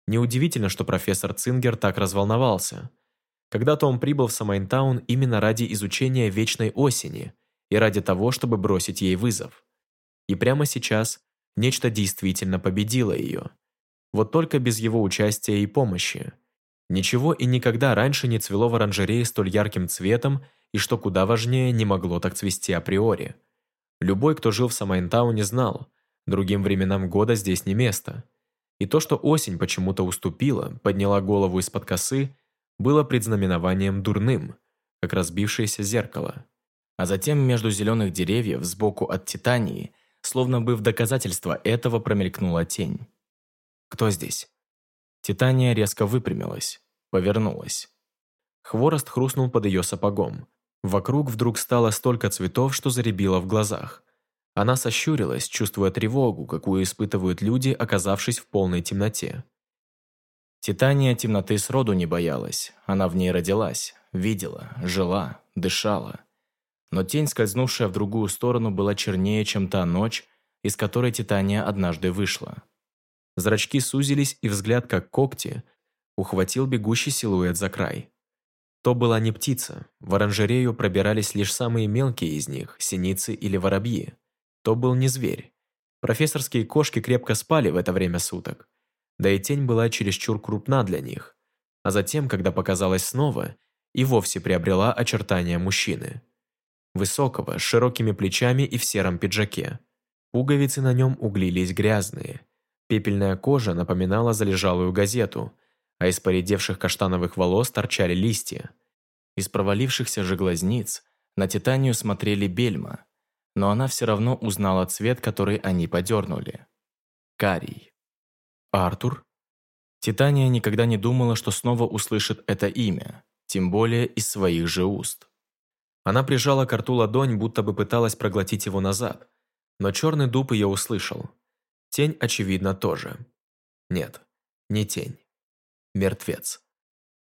Неудивительно, что профессор Цингер так разволновался. Когда-то он прибыл в Самайнтаун именно ради изучения вечной осени, и ради того, чтобы бросить ей вызов. И прямо сейчас нечто действительно победило ее. Вот только без его участия и помощи. Ничего и никогда раньше не цвело в оранжерее столь ярким цветом и, что куда важнее, не могло так цвести априори. Любой, кто жил в Самайнтауне, знал, другим временам года здесь не место. И то, что осень почему-то уступила, подняла голову из-под косы, было предзнаменованием дурным, как разбившееся зеркало а затем между зеленых деревьев сбоку от Титании, словно бы в доказательство этого промелькнула тень. «Кто здесь?» Титания резко выпрямилась, повернулась. Хворост хрустнул под ее сапогом. Вокруг вдруг стало столько цветов, что заребило в глазах. Она сощурилась, чувствуя тревогу, какую испытывают люди, оказавшись в полной темноте. Титания темноты сроду не боялась. Она в ней родилась, видела, жила, дышала но тень, скользнувшая в другую сторону, была чернее, чем та ночь, из которой Титания однажды вышла. Зрачки сузились, и взгляд, как когти, ухватил бегущий силуэт за край. То была не птица, в оранжерею пробирались лишь самые мелкие из них, синицы или воробьи. То был не зверь. Профессорские кошки крепко спали в это время суток. Да и тень была чересчур крупна для них. А затем, когда показалась снова, и вовсе приобрела очертания мужчины высокого, с широкими плечами и в сером пиджаке. Пуговицы на нем углились грязные. Пепельная кожа напоминала залежалую газету, а из поредевших каштановых волос торчали листья. Из провалившихся же глазниц на Титанию смотрели бельма, но она все равно узнала цвет, который они подернули. Карий. Артур? Титания никогда не думала, что снова услышит это имя, тем более из своих же уст. Она прижала к рту ладонь, будто бы пыталась проглотить его назад. Но черный дуб ее услышал. Тень, очевидно, тоже. Нет, не тень. Мертвец.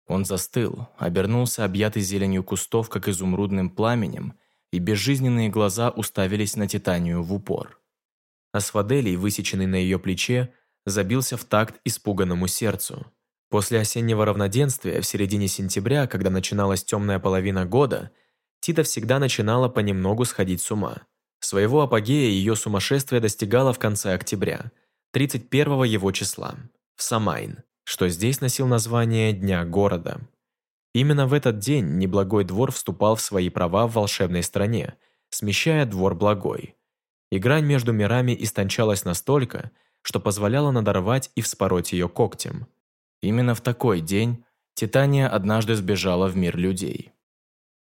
Он застыл, обернулся объятый зеленью кустов, как изумрудным пламенем, и безжизненные глаза уставились на Титанию в упор. Асфаделий, высеченный на ее плече, забился в такт испуганному сердцу. После осеннего равноденствия в середине сентября, когда начиналась темная половина года, Тита всегда начинала понемногу сходить с ума. Своего апогея ее сумасшествие достигало в конце октября, 31 его числа, в Самайн, что здесь носил название Дня города. Именно в этот день неблагой двор вступал в свои права в волшебной стране, смещая двор благой. И грань между мирами истончалась настолько, что позволяла надорвать и вспороть ее когтем. Именно в такой день Титания однажды сбежала в мир людей.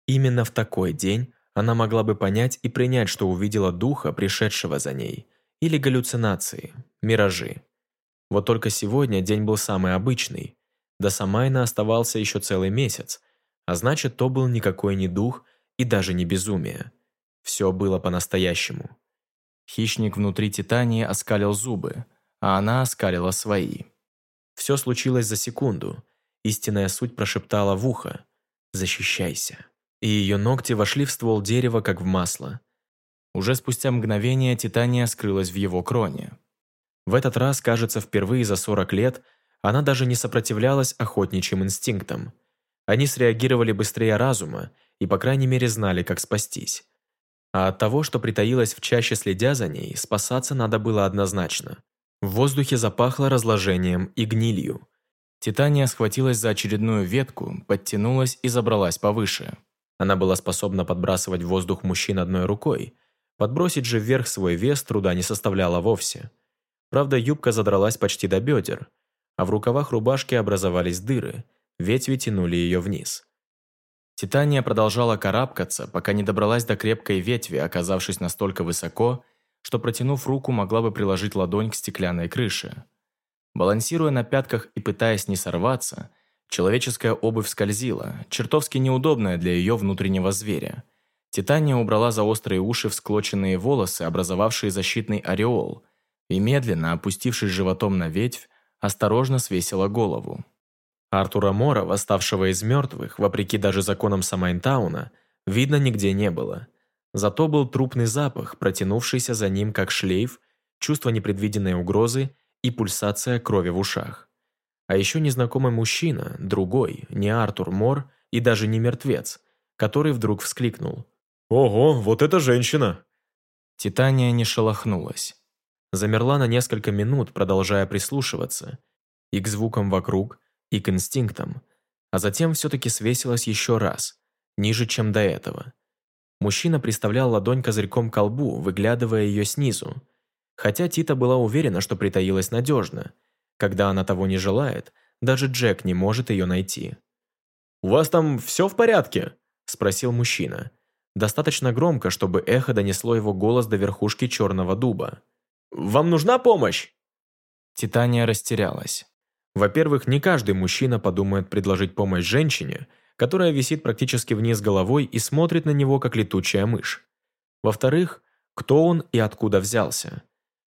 Именно в такой день она могла бы понять и принять, что увидела духа, пришедшего за ней, или галлюцинации, миражи. Вот только сегодня день был самый обычный. До Самайна оставался еще целый месяц, а значит, то был никакой не дух и даже не безумие. Все было по-настоящему. Хищник внутри Титании оскалил зубы, а она оскалила свои. Все случилось за секунду. Истинная суть прошептала в ухо «Защищайся» и ее ногти вошли в ствол дерева, как в масло. Уже спустя мгновение Титания скрылась в его кроне. В этот раз, кажется, впервые за 40 лет она даже не сопротивлялась охотничьим инстинктам. Они среагировали быстрее разума и, по крайней мере, знали, как спастись. А от того, что притаилась в чаще следя за ней, спасаться надо было однозначно. В воздухе запахло разложением и гнилью. Титания схватилась за очередную ветку, подтянулась и забралась повыше. Она была способна подбрасывать в воздух мужчин одной рукой. Подбросить же вверх свой вес труда не составляло вовсе. Правда, юбка задралась почти до бедер, а в рукавах рубашки образовались дыры, ветви тянули ее вниз. Титания продолжала карабкаться, пока не добралась до крепкой ветви, оказавшись настолько высоко, что, протянув руку, могла бы приложить ладонь к стеклянной крыше. Балансируя на пятках и пытаясь не сорваться, человеческая обувь скользила, чертовски неудобная для ее внутреннего зверя. Титания убрала за острые уши всклоченные волосы, образовавшие защитный ореол, и медленно, опустившись животом на ветвь, осторожно свесила голову. Артура Мора, восставшего из мертвых, вопреки даже законам Самайнтауна, видно нигде не было. Зато был трупный запах, протянувшийся за ним как шлейф, чувство непредвиденной угрозы и пульсация крови в ушах. А еще незнакомый мужчина, другой, не Артур Мор и даже не мертвец, который вдруг вскликнул. «Ого, вот эта женщина!» Титания не шелохнулась. Замерла на несколько минут, продолжая прислушиваться. И к звукам вокруг, и к инстинктам. А затем все-таки свесилась еще раз, ниже, чем до этого. Мужчина приставлял ладонь козырьком к колбу, выглядывая ее снизу. Хотя Тита была уверена, что притаилась надежно. Когда она того не желает, даже Джек не может ее найти. «У вас там все в порядке?» – спросил мужчина. Достаточно громко, чтобы эхо донесло его голос до верхушки черного дуба. «Вам нужна помощь?» Титания растерялась. Во-первых, не каждый мужчина подумает предложить помощь женщине, которая висит практически вниз головой и смотрит на него, как летучая мышь. Во-вторых, кто он и откуда взялся?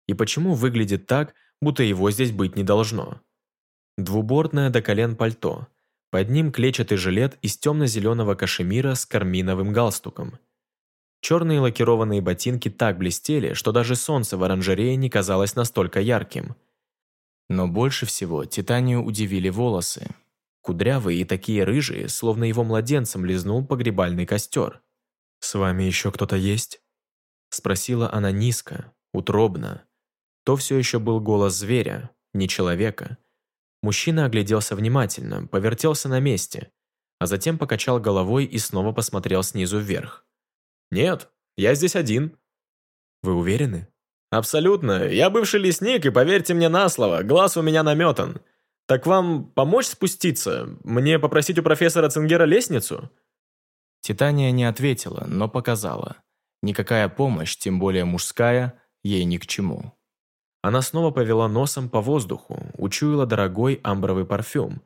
И почему выглядит так, будто его здесь быть не должно? Двубортное до колен пальто. Под ним клетчатый жилет из темно-зеленого кашемира с карминовым галстуком. Черные лакированные ботинки так блестели, что даже солнце в оранжерее не казалось настолько ярким – но больше всего Титанию удивили волосы. Кудрявые и такие рыжие, словно его младенцем лизнул погребальный костер. «С вами еще кто-то есть?» Спросила она низко, утробно. То все еще был голос зверя, не человека. Мужчина огляделся внимательно, повертелся на месте, а затем покачал головой и снова посмотрел снизу вверх. «Нет, я здесь один». «Вы уверены?» «Абсолютно. Я бывший лесник, и поверьте мне на слово, глаз у меня наметан. Так вам помочь спуститься? Мне попросить у профессора Цингера лестницу?» Титания не ответила, но показала. Никакая помощь, тем более мужская, ей ни к чему. Она снова повела носом по воздуху, учуяла дорогой амбровый парфюм,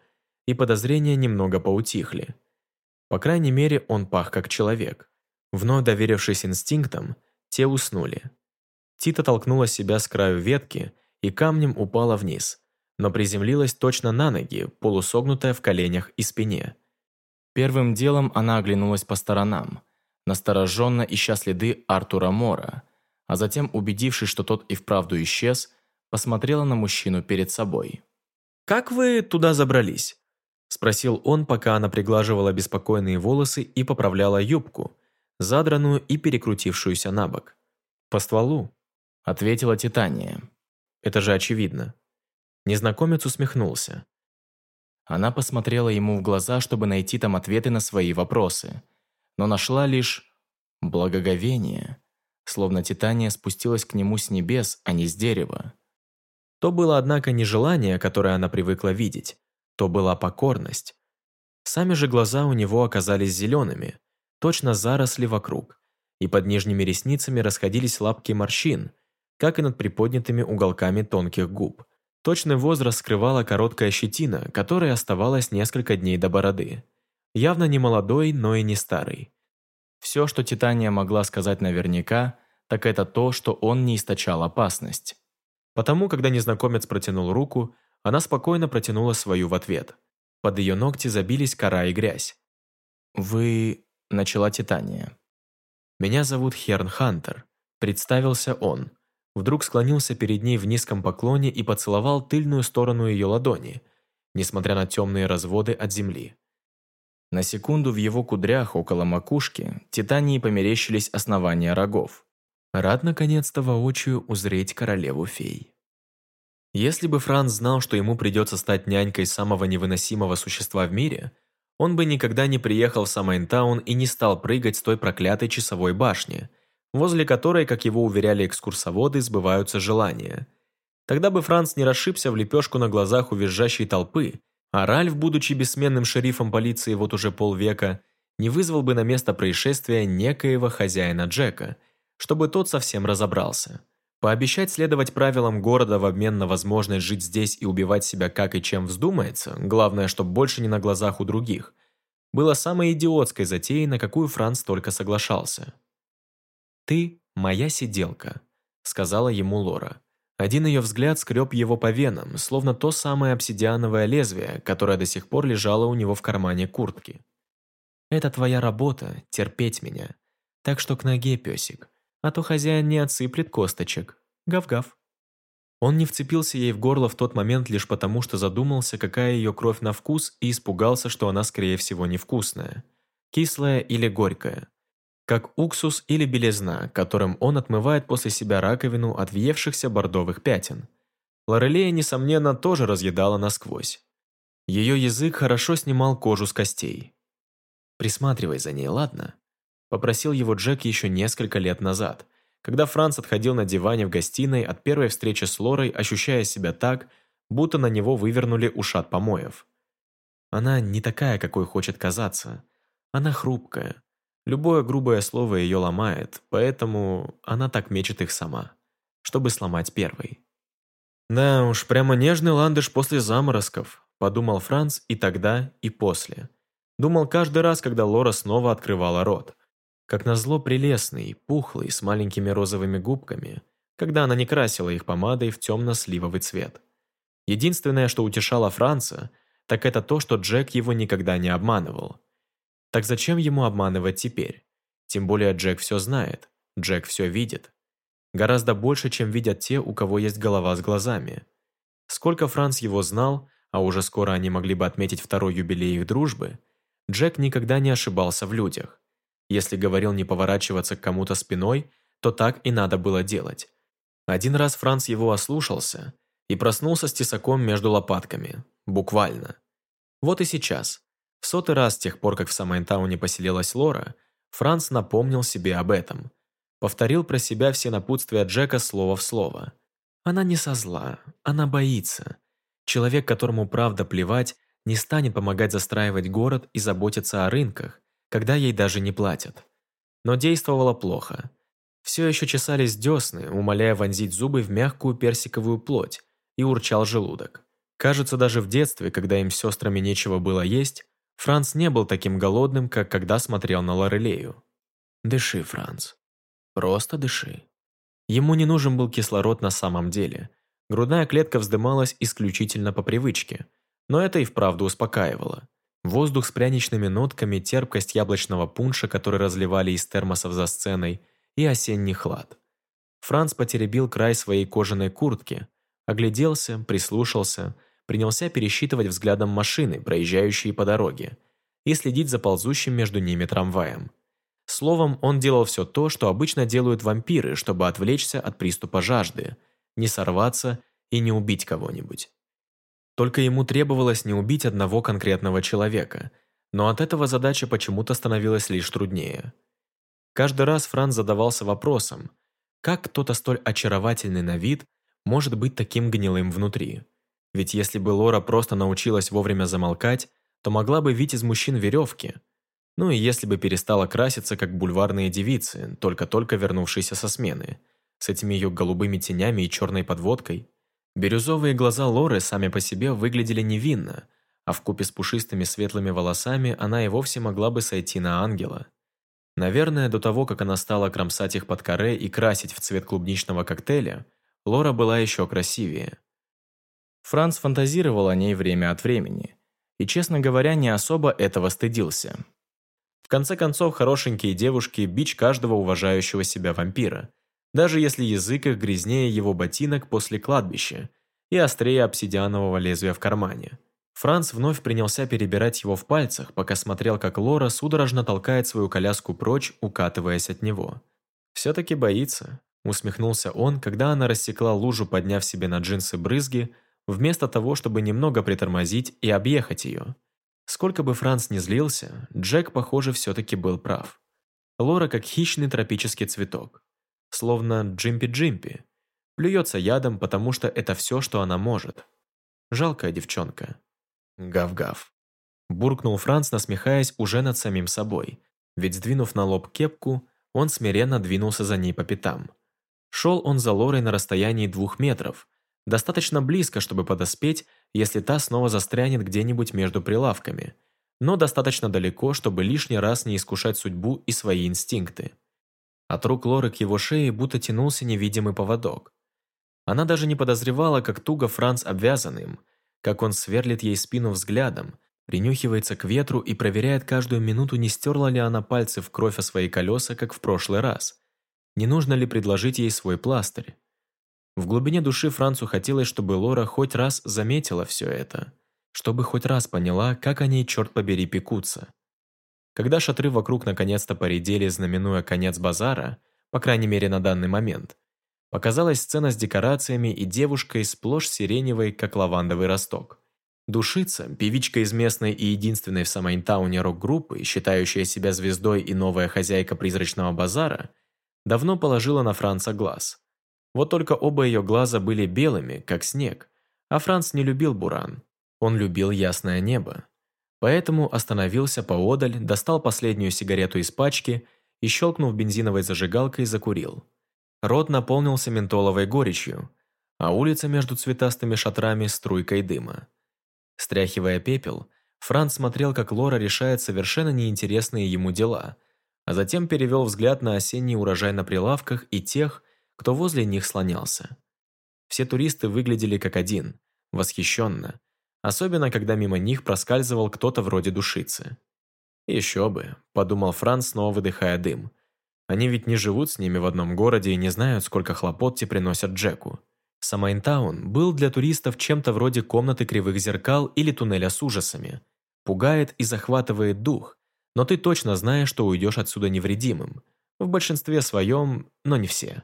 и подозрения немного поутихли. По крайней мере, он пах как человек. Вновь доверившись инстинктам, те уснули. Тита толкнула себя с краю ветки и камнем упала вниз, но приземлилась точно на ноги, полусогнутая в коленях и спине. Первым делом она оглянулась по сторонам, настороженно ища следы Артура Мора, а затем, убедившись, что тот и вправду исчез, посмотрела на мужчину перед собой. «Как вы туда забрались?» – спросил он, пока она приглаживала беспокойные волосы и поправляла юбку, задранную и перекрутившуюся на бок. «По стволу», ответила Титания. Это же очевидно. Незнакомец усмехнулся. Она посмотрела ему в глаза, чтобы найти там ответы на свои вопросы, но нашла лишь благоговение, словно Титания спустилась к нему с небес, а не с дерева. То было, однако, не желание, которое она привыкла видеть, то была покорность. Сами же глаза у него оказались зелеными, точно заросли вокруг, и под нижними ресницами расходились лапки морщин, как и над приподнятыми уголками тонких губ. Точный возраст скрывала короткая щетина, которая оставалась несколько дней до бороды. Явно не молодой, но и не старый. Все, что Титания могла сказать наверняка, так это то, что он не источал опасность. Потому, когда незнакомец протянул руку, она спокойно протянула свою в ответ. Под ее ногти забились кора и грязь. «Вы...» – начала Титания. «Меня зовут Херн Хантер», – представился он вдруг склонился перед ней в низком поклоне и поцеловал тыльную сторону ее ладони, несмотря на темные разводы от земли. На секунду в его кудрях около макушки Титании померещились основания рогов. Рад наконец-то воочию узреть королеву-фей. Если бы Франц знал, что ему придется стать нянькой самого невыносимого существа в мире, он бы никогда не приехал в Самайнтаун и не стал прыгать с той проклятой часовой башни, возле которой, как его уверяли экскурсоводы, сбываются желания. Тогда бы Франц не расшибся в лепешку на глазах у визжащей толпы а Ральф, будучи бессменным шерифом полиции вот уже полвека, не вызвал бы на место происшествия некоего хозяина Джека, чтобы тот совсем разобрался. Пообещать следовать правилам города в обмен на возможность жить здесь и убивать себя как и чем вздумается, главное, чтобы больше не на глазах у других, было самой идиотской затеей, на какую Франц только соглашался. «Ты моя сиделка», — сказала ему Лора. Один ее взгляд скреб его по венам, словно то самое обсидиановое лезвие, которое до сих пор лежало у него в кармане куртки. «Это твоя работа – терпеть меня. Так что к ноге, песик, а то хозяин не отсыплет косточек. Гав-гав». Он не вцепился ей в горло в тот момент лишь потому, что задумался, какая ее кровь на вкус, и испугался, что она, скорее всего, невкусная. Кислая или горькая как уксус или белизна, которым он отмывает после себя раковину от въевшихся бордовых пятен. Лорелея, несомненно, тоже разъедала насквозь. Ее язык хорошо снимал кожу с костей. «Присматривай за ней, ладно?» Попросил его Джек еще несколько лет назад, когда Франц отходил на диване в гостиной от первой встречи с Лорой, ощущая себя так, будто на него вывернули ушат помоев. Она не такая, какой хочет казаться. Она хрупкая, Любое грубое слово ее ломает, поэтому она так мечет их сама, чтобы сломать первой. «Да уж, прямо нежный ландыш после заморозков», – подумал Франц и тогда, и после. Думал каждый раз, когда Лора снова открывала рот. Как назло прелестный, пухлый, с маленькими розовыми губками, когда она не красила их помадой в темно-сливовый цвет. Единственное, что утешало Франца, так это то, что Джек его никогда не обманывал – так зачем ему обманывать теперь? Тем более Джек все знает, Джек все видит. Гораздо больше, чем видят те, у кого есть голова с глазами. Сколько Франц его знал, а уже скоро они могли бы отметить второй юбилей их дружбы, Джек никогда не ошибался в людях. Если говорил не поворачиваться к кому-то спиной, то так и надо было делать. Один раз Франц его ослушался и проснулся с тесаком между лопатками. Буквально. Вот и сейчас. В сотый раз с тех пор, как в Самайнтауне поселилась Лора, Франц напомнил себе об этом. Повторил про себя все напутствия Джека слово в слово. Она не со зла, она боится. Человек, которому правда плевать, не станет помогать застраивать город и заботиться о рынках, когда ей даже не платят. Но действовало плохо. Все еще чесались десны, умоляя вонзить зубы в мягкую персиковую плоть, и урчал желудок. Кажется, даже в детстве, когда им с сестрами нечего было есть, Франц не был таким голодным, как когда смотрел на Лорелею. «Дыши, Франц. Просто дыши». Ему не нужен был кислород на самом деле. Грудная клетка вздымалась исключительно по привычке, но это и вправду успокаивало. Воздух с пряничными нотками, терпкость яблочного пунша, который разливали из термосов за сценой, и осенний хлад. Франц потеребил край своей кожаной куртки, огляделся, прислушался – принялся пересчитывать взглядом машины, проезжающие по дороге, и следить за ползущим между ними трамваем. Словом, он делал все то, что обычно делают вампиры, чтобы отвлечься от приступа жажды, не сорваться и не убить кого-нибудь. Только ему требовалось не убить одного конкретного человека, но от этого задача почему-то становилась лишь труднее. Каждый раз Франц задавался вопросом, как кто-то столь очаровательный на вид может быть таким гнилым внутри. Ведь если бы Лора просто научилась вовремя замолкать, то могла бы вить из мужчин веревки. Ну и если бы перестала краситься, как бульварные девицы, только-только вернувшиеся со смены, с этими ее голубыми тенями и черной подводкой. Бирюзовые глаза Лоры сами по себе выглядели невинно, а вкупе с пушистыми светлыми волосами она и вовсе могла бы сойти на ангела. Наверное, до того, как она стала кромсать их под коре и красить в цвет клубничного коктейля, Лора была еще красивее. Франц фантазировал о ней время от времени. И, честно говоря, не особо этого стыдился. В конце концов, хорошенькие девушки – бич каждого уважающего себя вампира, даже если язык их грязнее его ботинок после кладбища и острее обсидианового лезвия в кармане. Франц вновь принялся перебирать его в пальцах, пока смотрел, как Лора судорожно толкает свою коляску прочь, укатываясь от него. «Все-таки боится», — усмехнулся он, когда она рассекла лужу, подняв себе на джинсы брызги, вместо того, чтобы немного притормозить и объехать ее. Сколько бы Франц ни злился, Джек, похоже, все-таки был прав. Лора как хищный тропический цветок. Словно Джимпи-Джимпи. Плюется ядом, потому что это все, что она может. Жалкая девчонка. Гав-гав. Буркнул Франц, насмехаясь уже над самим собой. Ведь, сдвинув на лоб кепку, он смиренно двинулся за ней по пятам. Шел он за Лорой на расстоянии двух метров, достаточно близко, чтобы подоспеть, если та снова застрянет где-нибудь между прилавками, но достаточно далеко, чтобы лишний раз не искушать судьбу и свои инстинкты. От рук Лоры к его шее будто тянулся невидимый поводок. Она даже не подозревала, как туго Франц обвязан им, как он сверлит ей спину взглядом, принюхивается к ветру и проверяет каждую минуту, не стерла ли она пальцы в кровь о свои колеса, как в прошлый раз. Не нужно ли предложить ей свой пластырь? В глубине души Францу хотелось, чтобы Лора хоть раз заметила все это, чтобы хоть раз поняла, как они, черт побери, пекутся. Когда шатры вокруг наконец-то поредели, знаменуя конец базара, по крайней мере на данный момент, показалась сцена с декорациями и девушкой сплошь сиреневой, как лавандовый росток. Душица, певичка из местной и единственной в Самайнтауне рок-группы, считающая себя звездой и новая хозяйка призрачного базара, давно положила на Франца глаз. Вот только оба ее глаза были белыми, как снег, а Франц не любил буран. Он любил ясное небо. Поэтому остановился поодаль, достал последнюю сигарету из пачки и, щелкнув бензиновой зажигалкой, закурил. Рот наполнился ментоловой горечью, а улица между цветастыми шатрами струйкой дыма. Стряхивая пепел, Франц смотрел, как Лора решает совершенно неинтересные ему дела, а затем перевел взгляд на осенний урожай на прилавках и тех, кто возле них слонялся. Все туристы выглядели как один, восхищенно, особенно когда мимо них проскальзывал кто-то вроде душицы. «Еще бы», – подумал Франц, снова выдыхая дым. «Они ведь не живут с ними в одном городе и не знают, сколько хлопот те приносят Джеку». Самайнтаун был для туристов чем-то вроде комнаты кривых зеркал или туннеля с ужасами. Пугает и захватывает дух, но ты точно знаешь, что уйдешь отсюда невредимым. В большинстве своем, но не все.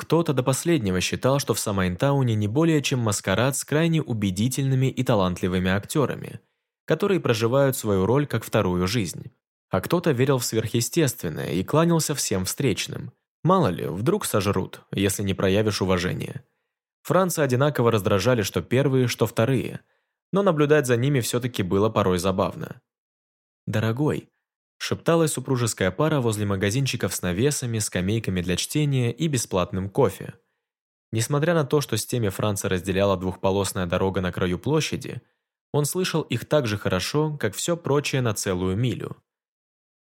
Кто-то до последнего считал, что в Самайнтауне не более чем маскарад с крайне убедительными и талантливыми актерами, которые проживают свою роль как вторую жизнь. А кто-то верил в сверхъестественное и кланялся всем встречным. Мало ли, вдруг сожрут, если не проявишь уважения. Франца одинаково раздражали что первые, что вторые, но наблюдать за ними все-таки было порой забавно. «Дорогой», – шепталась супружеская пара возле магазинчиков с навесами, скамейками для чтения и бесплатным кофе. Несмотря на то, что с теми Франца разделяла двухполосная дорога на краю площади, он слышал их так же хорошо, как все прочее на целую милю.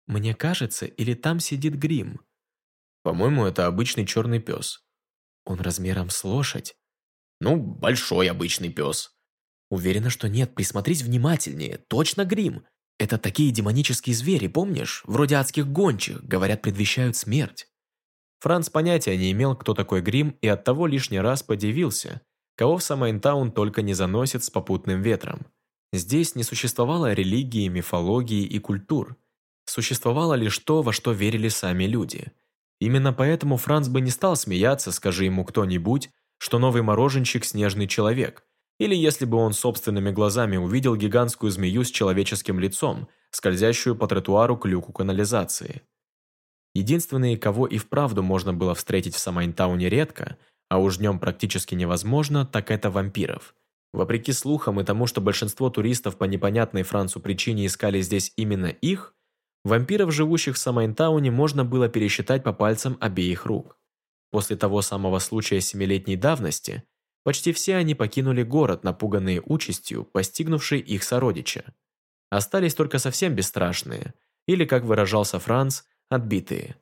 «Мне кажется, или там сидит грим?» «По-моему, это обычный черный пес». «Он размером с лошадь?» Ну, большой обычный пес. Уверена, что нет, присмотрись внимательнее. Точно грим. Это такие демонические звери, помнишь? Вроде адских гончих, говорят, предвещают смерть. Франц понятия не имел, кто такой грим, и оттого лишний раз подивился, кого в Самайнтаун только не заносит с попутным ветром. Здесь не существовало религии, мифологии и культур. Существовало лишь то, во что верили сами люди. Именно поэтому Франц бы не стал смеяться, скажи ему кто-нибудь, что новый мороженщик – снежный человек, или если бы он собственными глазами увидел гигантскую змею с человеческим лицом, скользящую по тротуару к люку канализации. Единственные, кого и вправду можно было встретить в Самайнтауне редко, а уж днем практически невозможно, так это вампиров. Вопреки слухам и тому, что большинство туристов по непонятной Францу причине искали здесь именно их, вампиров, живущих в Самайнтауне, можно было пересчитать по пальцам обеих рук. После того самого случая семилетней давности, почти все они покинули город, напуганные участью, постигнувшей их сородича. Остались только совсем бесстрашные, или, как выражался Франц, отбитые.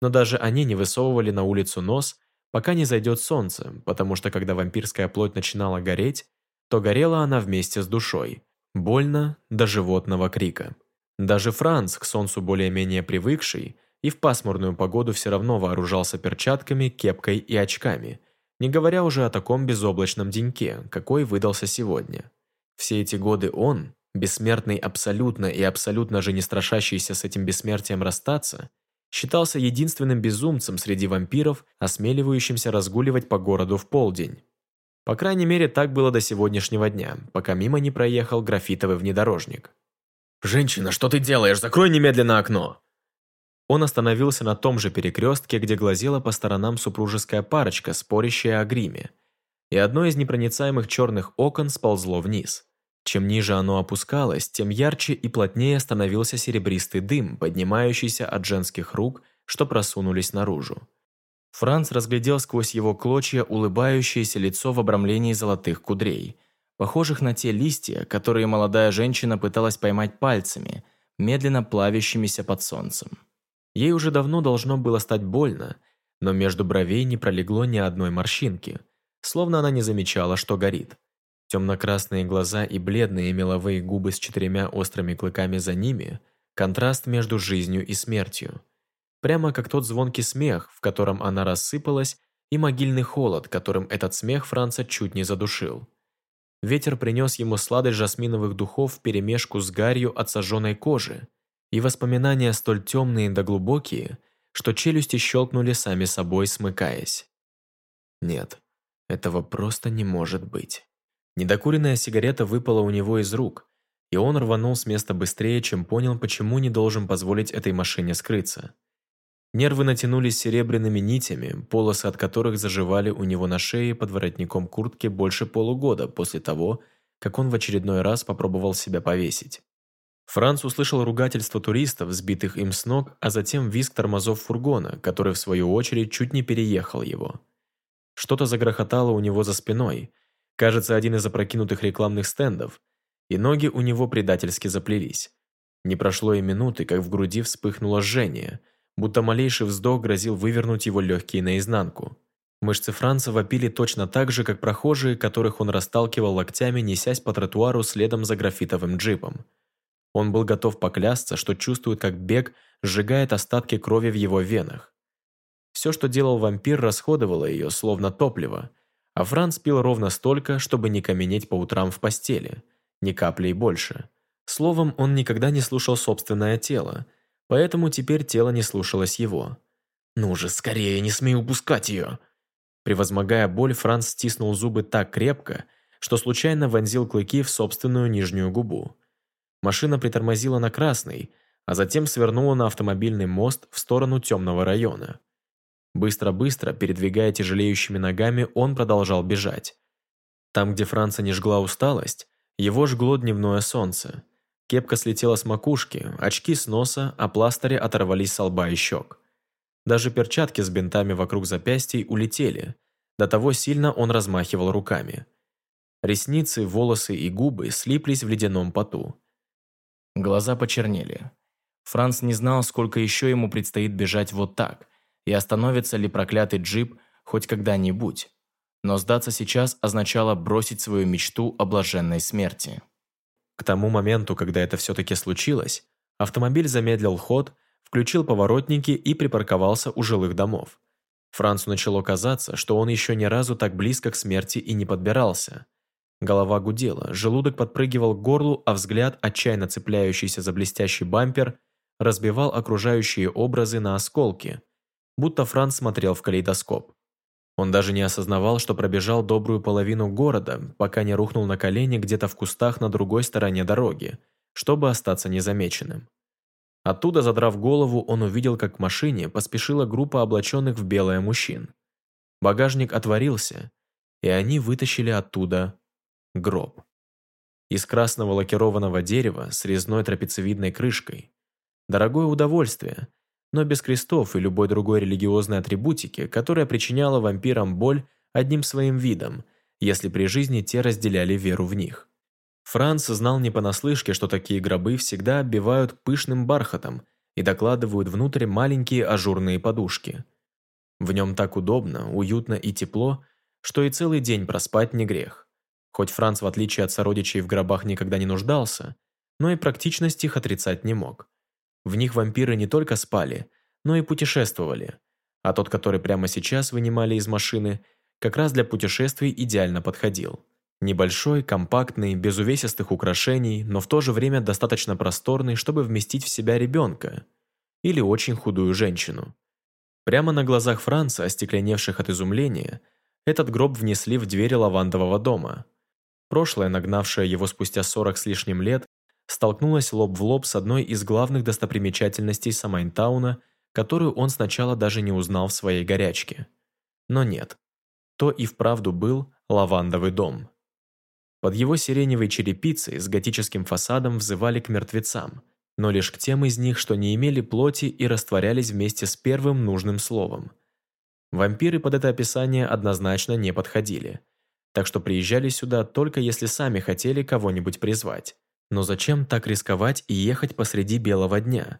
Но даже они не высовывали на улицу нос, пока не зайдет солнце, потому что когда вампирская плоть начинала гореть, то горела она вместе с душой, больно до животного крика. Даже Франц, к солнцу более-менее привыкший, и в пасмурную погоду все равно вооружался перчатками, кепкой и очками, не говоря уже о таком безоблачном деньке, какой выдался сегодня. Все эти годы он, бессмертный абсолютно и абсолютно же не страшащийся с этим бессмертием расстаться, считался единственным безумцем среди вампиров, осмеливающимся разгуливать по городу в полдень. По крайней мере, так было до сегодняшнего дня, пока мимо не проехал графитовый внедорожник. «Женщина, что ты делаешь? Закрой немедленно окно!» Он остановился на том же перекрестке, где глазела по сторонам супружеская парочка, спорящая о гриме. И одно из непроницаемых черных окон сползло вниз. Чем ниже оно опускалось, тем ярче и плотнее становился серебристый дым, поднимающийся от женских рук, что просунулись наружу. Франц разглядел сквозь его клочья улыбающееся лицо в обрамлении золотых кудрей – похожих на те листья, которые молодая женщина пыталась поймать пальцами, медленно плавящимися под солнцем. Ей уже давно должно было стать больно, но между бровей не пролегло ни одной морщинки, словно она не замечала, что горит. Темно-красные глаза и бледные меловые губы с четырьмя острыми клыками за ними – контраст между жизнью и смертью. Прямо как тот звонкий смех, в котором она рассыпалась, и могильный холод, которым этот смех Франца чуть не задушил. Ветер принес ему сладость жасминовых духов вперемешку с гарью от сожженной кожи, и воспоминания столь темные да глубокие, что челюсти щелкнули сами собой, смыкаясь. Нет, этого просто не может быть. Недокуренная сигарета выпала у него из рук, и он рванул с места быстрее, чем понял, почему не должен позволить этой машине скрыться. Нервы натянулись серебряными нитями, полосы от которых заживали у него на шее под воротником куртки больше полугода после того, как он в очередной раз попробовал себя повесить. Франц услышал ругательство туристов, сбитых им с ног, а затем визг тормозов фургона, который в свою очередь чуть не переехал его. Что-то загрохотало у него за спиной, кажется, один из опрокинутых рекламных стендов, и ноги у него предательски заплелись. Не прошло и минуты, как в груди вспыхнуло жжение – будто малейший вздох грозил вывернуть его легкие наизнанку. Мышцы Франца вопили точно так же, как прохожие, которых он расталкивал локтями, несясь по тротуару следом за графитовым джипом. Он был готов поклясться, что чувствует, как бег сжигает остатки крови в его венах. Все, что делал вампир, расходовало ее, словно топливо, а Франц пил ровно столько, чтобы не каменеть по утрам в постели, ни капли и больше. Словом, он никогда не слушал собственное тело, поэтому теперь тело не слушалось его. «Ну же, скорее, не смей упускать ее!» Превозмогая боль, Франц стиснул зубы так крепко, что случайно вонзил клыки в собственную нижнюю губу. Машина притормозила на красный, а затем свернула на автомобильный мост в сторону темного района. Быстро-быстро, передвигая тяжелеющими ногами, он продолжал бежать. Там, где Франца не жгла усталость, его жгло дневное солнце. Кепка слетела с макушки, очки с носа, а пластыри оторвались с лба и щек. Даже перчатки с бинтами вокруг запястий улетели. До того сильно он размахивал руками. Ресницы, волосы и губы слиплись в ледяном поту. Глаза почернели. Франц не знал, сколько еще ему предстоит бежать вот так, и остановится ли проклятый джип хоть когда-нибудь. Но сдаться сейчас означало бросить свою мечту о блаженной смерти. К тому моменту, когда это все-таки случилось, автомобиль замедлил ход, включил поворотники и припарковался у жилых домов. Францу начало казаться, что он еще ни разу так близко к смерти и не подбирался. Голова гудела, желудок подпрыгивал к горлу, а взгляд, отчаянно цепляющийся за блестящий бампер, разбивал окружающие образы на осколки, будто Франц смотрел в калейдоскоп. Он даже не осознавал, что пробежал добрую половину города, пока не рухнул на колени где-то в кустах на другой стороне дороги, чтобы остаться незамеченным. Оттуда, задрав голову, он увидел, как к машине поспешила группа облаченных в белое мужчин. Багажник отворился, и они вытащили оттуда гроб. Из красного лакированного дерева с резной трапециевидной крышкой. Дорогое удовольствие – но без крестов и любой другой религиозной атрибутики, которая причиняла вампирам боль одним своим видом, если при жизни те разделяли веру в них. Франц знал не понаслышке, что такие гробы всегда оббивают пышным бархатом и докладывают внутрь маленькие ажурные подушки. В нем так удобно, уютно и тепло, что и целый день проспать не грех. Хоть Франц, в отличие от сородичей, в гробах никогда не нуждался, но и практичность их отрицать не мог. В них вампиры не только спали, но и путешествовали. А тот, который прямо сейчас вынимали из машины, как раз для путешествий идеально подходил. Небольшой, компактный, без увесистых украшений, но в то же время достаточно просторный, чтобы вместить в себя ребенка или очень худую женщину. Прямо на глазах Франца, остекленевших от изумления, этот гроб внесли в двери лавандового дома. Прошлое, нагнавшее его спустя 40 с лишним лет, столкнулось лоб в лоб с одной из главных достопримечательностей Самайнтауна, которую он сначала даже не узнал в своей горячке. Но нет, то и вправду был лавандовый дом. Под его сиреневой черепицей с готическим фасадом взывали к мертвецам, но лишь к тем из них, что не имели плоти и растворялись вместе с первым нужным словом. Вампиры под это описание однозначно не подходили, так что приезжали сюда только если сами хотели кого-нибудь призвать. Но зачем так рисковать и ехать посреди белого дня?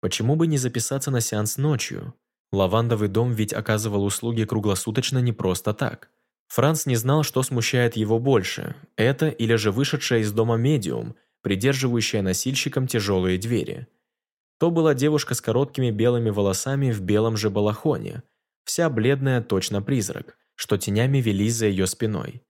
Почему бы не записаться на сеанс ночью? Лавандовый дом ведь оказывал услуги круглосуточно не просто так. Франц не знал, что смущает его больше – это или же вышедшая из дома медиум, придерживающая носильщиком тяжелые двери. То была девушка с короткими белыми волосами в белом же балахоне, вся бледная точно призрак, что тенями велись за ее спиной.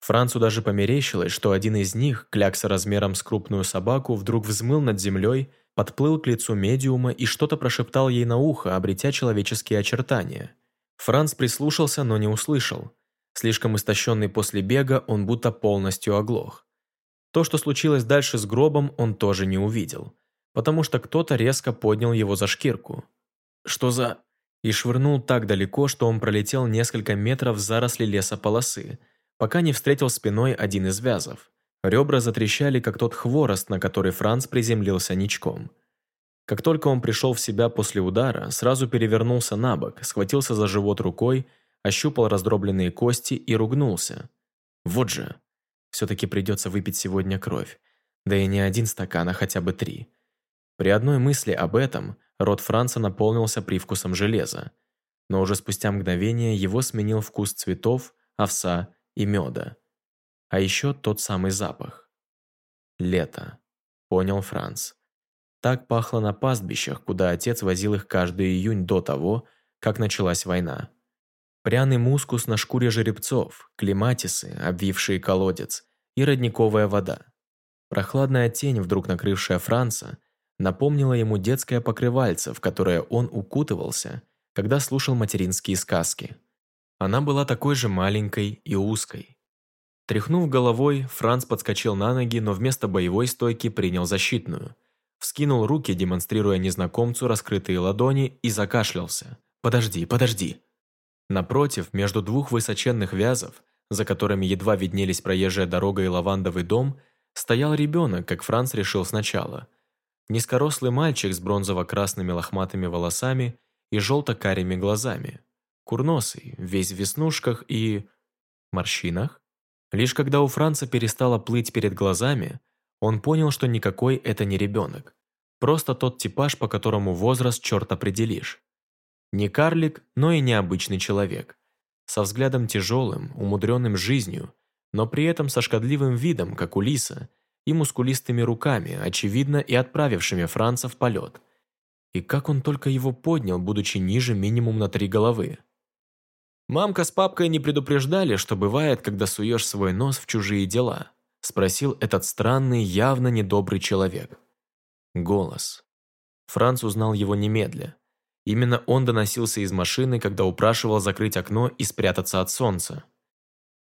Францу даже померещилось, что один из них, клякса размером с крупную собаку, вдруг взмыл над землей, подплыл к лицу медиума и что-то прошептал ей на ухо, обретя человеческие очертания. Франц прислушался, но не услышал. Слишком истощенный после бега, он будто полностью оглох. То, что случилось дальше с гробом, он тоже не увидел, потому что кто-то резко поднял его за шкирку. «Что за...» и швырнул так далеко, что он пролетел несколько метров в заросли лесополосы, пока не встретил спиной один из вязов. Ребра затрещали, как тот хворост, на который Франц приземлился ничком. Как только он пришел в себя после удара, сразу перевернулся на бок, схватился за живот рукой, ощупал раздробленные кости и ругнулся. Вот же. Все-таки придется выпить сегодня кровь. Да и не один стакан, а хотя бы три. При одной мысли об этом рот Франца наполнился привкусом железа. Но уже спустя мгновение его сменил вкус цветов, овса и меда. А еще тот самый запах. Лето. Понял Франц. Так пахло на пастбищах, куда отец возил их каждый июнь до того, как началась война. Пряный мускус на шкуре жеребцов, клематисы, обвившие колодец, и родниковая вода. Прохладная тень, вдруг накрывшая Франца, напомнила ему детское покрывальце, в которое он укутывался, когда слушал материнские сказки. Она была такой же маленькой и узкой. Тряхнув головой, Франц подскочил на ноги, но вместо боевой стойки принял защитную. Вскинул руки, демонстрируя незнакомцу раскрытые ладони, и закашлялся. «Подожди, подожди!» Напротив, между двух высоченных вязов, за которыми едва виднелись проезжая дорога и лавандовый дом, стоял ребенок, как Франц решил сначала. Низкорослый мальчик с бронзово-красными лохматыми волосами и желто-карими глазами курносый, весь в веснушках и... морщинах. Лишь когда у Франца перестало плыть перед глазами, он понял, что никакой это не ребенок. Просто тот типаж, по которому возраст черт определишь. Не карлик, но и необычный человек. Со взглядом тяжелым, умудренным жизнью, но при этом со шкодливым видом, как у лиса, и мускулистыми руками, очевидно, и отправившими Франца в полет. И как он только его поднял, будучи ниже минимум на три головы. «Мамка с папкой не предупреждали, что бывает, когда суешь свой нос в чужие дела?» – спросил этот странный, явно недобрый человек. Голос. Франц узнал его немедля. Именно он доносился из машины, когда упрашивал закрыть окно и спрятаться от солнца.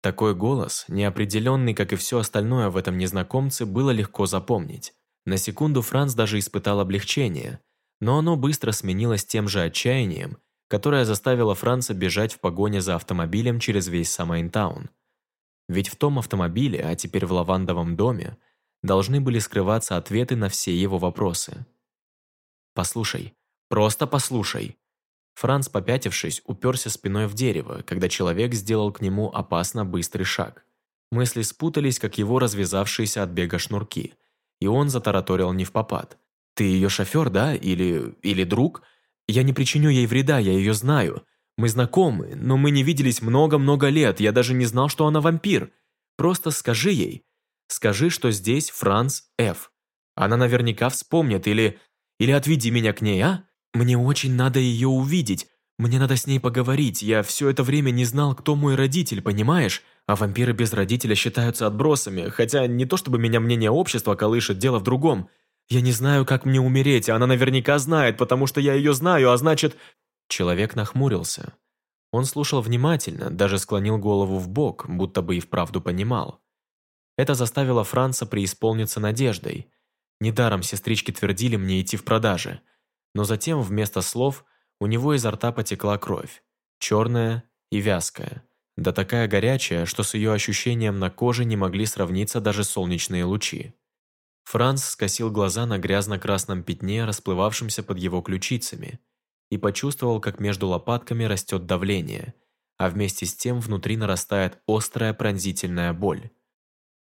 Такой голос, неопределенный, как и все остальное в этом незнакомце, было легко запомнить. На секунду Франц даже испытал облегчение, но оно быстро сменилось тем же отчаянием, которая заставила Франца бежать в погоне за автомобилем через весь Самайнтаун. Ведь в том автомобиле, а теперь в лавандовом доме, должны были скрываться ответы на все его вопросы. «Послушай, просто послушай!» Франц, попятившись, уперся спиной в дерево, когда человек сделал к нему опасно быстрый шаг. Мысли спутались, как его развязавшиеся от бега шнурки, и он затараторил не в попад. «Ты ее шофер, да? Или... или друг?» Я не причиню ей вреда, я ее знаю. Мы знакомы, но мы не виделись много-много лет, я даже не знал, что она вампир. Просто скажи ей. Скажи, что здесь Франц Ф. Она наверняка вспомнит, или... Или отведи меня к ней, а? Мне очень надо ее увидеть. Мне надо с ней поговорить. Я все это время не знал, кто мой родитель, понимаешь? А вампиры без родителя считаются отбросами, хотя не то чтобы меня мнение общества колышет, дело в другом. Я не знаю, как мне умереть, она наверняка знает, потому что я ее знаю, а значит...» Человек нахмурился. Он слушал внимательно, даже склонил голову в бок, будто бы и вправду понимал. Это заставило Франца преисполниться надеждой. Недаром сестрички твердили мне идти в продаже. Но затем вместо слов у него изо рта потекла кровь. Черная и вязкая. Да такая горячая, что с ее ощущением на коже не могли сравниться даже солнечные лучи. Франц скосил глаза на грязно-красном пятне, расплывавшемся под его ключицами, и почувствовал, как между лопатками растет давление, а вместе с тем внутри нарастает острая пронзительная боль.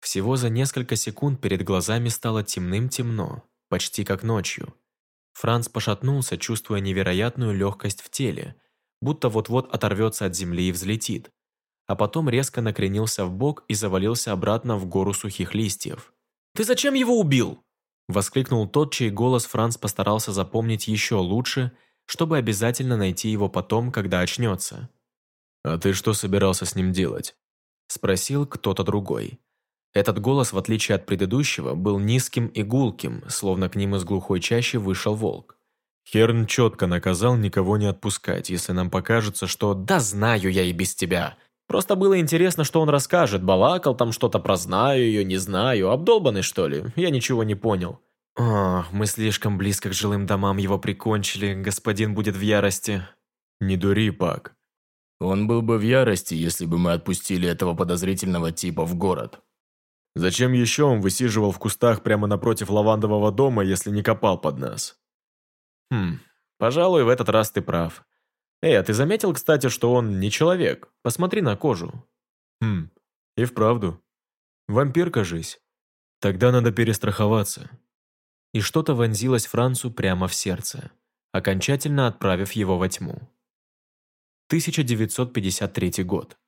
Всего за несколько секунд перед глазами стало темным-темно, почти как ночью. Франц пошатнулся, чувствуя невероятную легкость в теле, будто вот-вот оторвется от земли и взлетит, а потом резко накренился в бок и завалился обратно в гору сухих листьев. «Ты зачем его убил?» Воскликнул тот, чей голос Франц постарался запомнить еще лучше, чтобы обязательно найти его потом, когда очнется. «А ты что собирался с ним делать?» Спросил кто-то другой. Этот голос, в отличие от предыдущего, был низким и гулким, словно к ним из глухой чащи вышел волк. Херн четко наказал никого не отпускать, если нам покажется, что «Да знаю я и без тебя!» Просто было интересно, что он расскажет. Балакал там что-то про «знаю ее», «не знаю». Обдолбанный, что ли? Я ничего не понял. «О, мы слишком близко к жилым домам его прикончили. Господин будет в ярости». «Не дури, Пак. Он был бы в ярости, если бы мы отпустили этого подозрительного типа в город. Зачем еще он высиживал в кустах прямо напротив лавандового дома, если не копал под нас?» «Хм, пожалуй, в этот раз ты прав. Эй, а ты заметил, кстати, что он не человек? Посмотри на кожу». «Хм, и вправду. Вампир, кажись. Тогда надо перестраховаться». И что-то вонзилось Францу прямо в сердце, окончательно отправив его во тьму. 1953 год.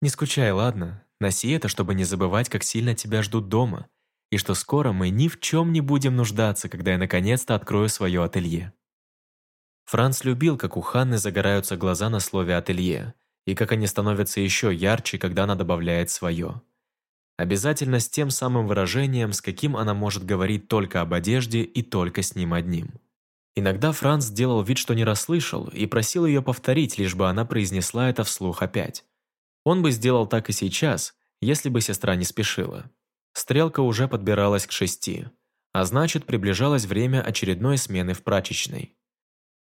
«Не скучай, ладно? Носи это, чтобы не забывать, как сильно тебя ждут дома, и что скоро мы ни в чем не будем нуждаться, когда я наконец-то открою свое ателье». Франц любил, как у Ханны загораются глаза на слове «ателье», и как они становятся еще ярче, когда она добавляет свое. Обязательно с тем самым выражением, с каким она может говорить только об одежде и только с ним одним. Иногда Франц делал вид, что не расслышал, и просил ее повторить, лишь бы она произнесла это вслух опять. Он бы сделал так и сейчас, если бы сестра не спешила. Стрелка уже подбиралась к шести, а значит, приближалось время очередной смены в прачечной.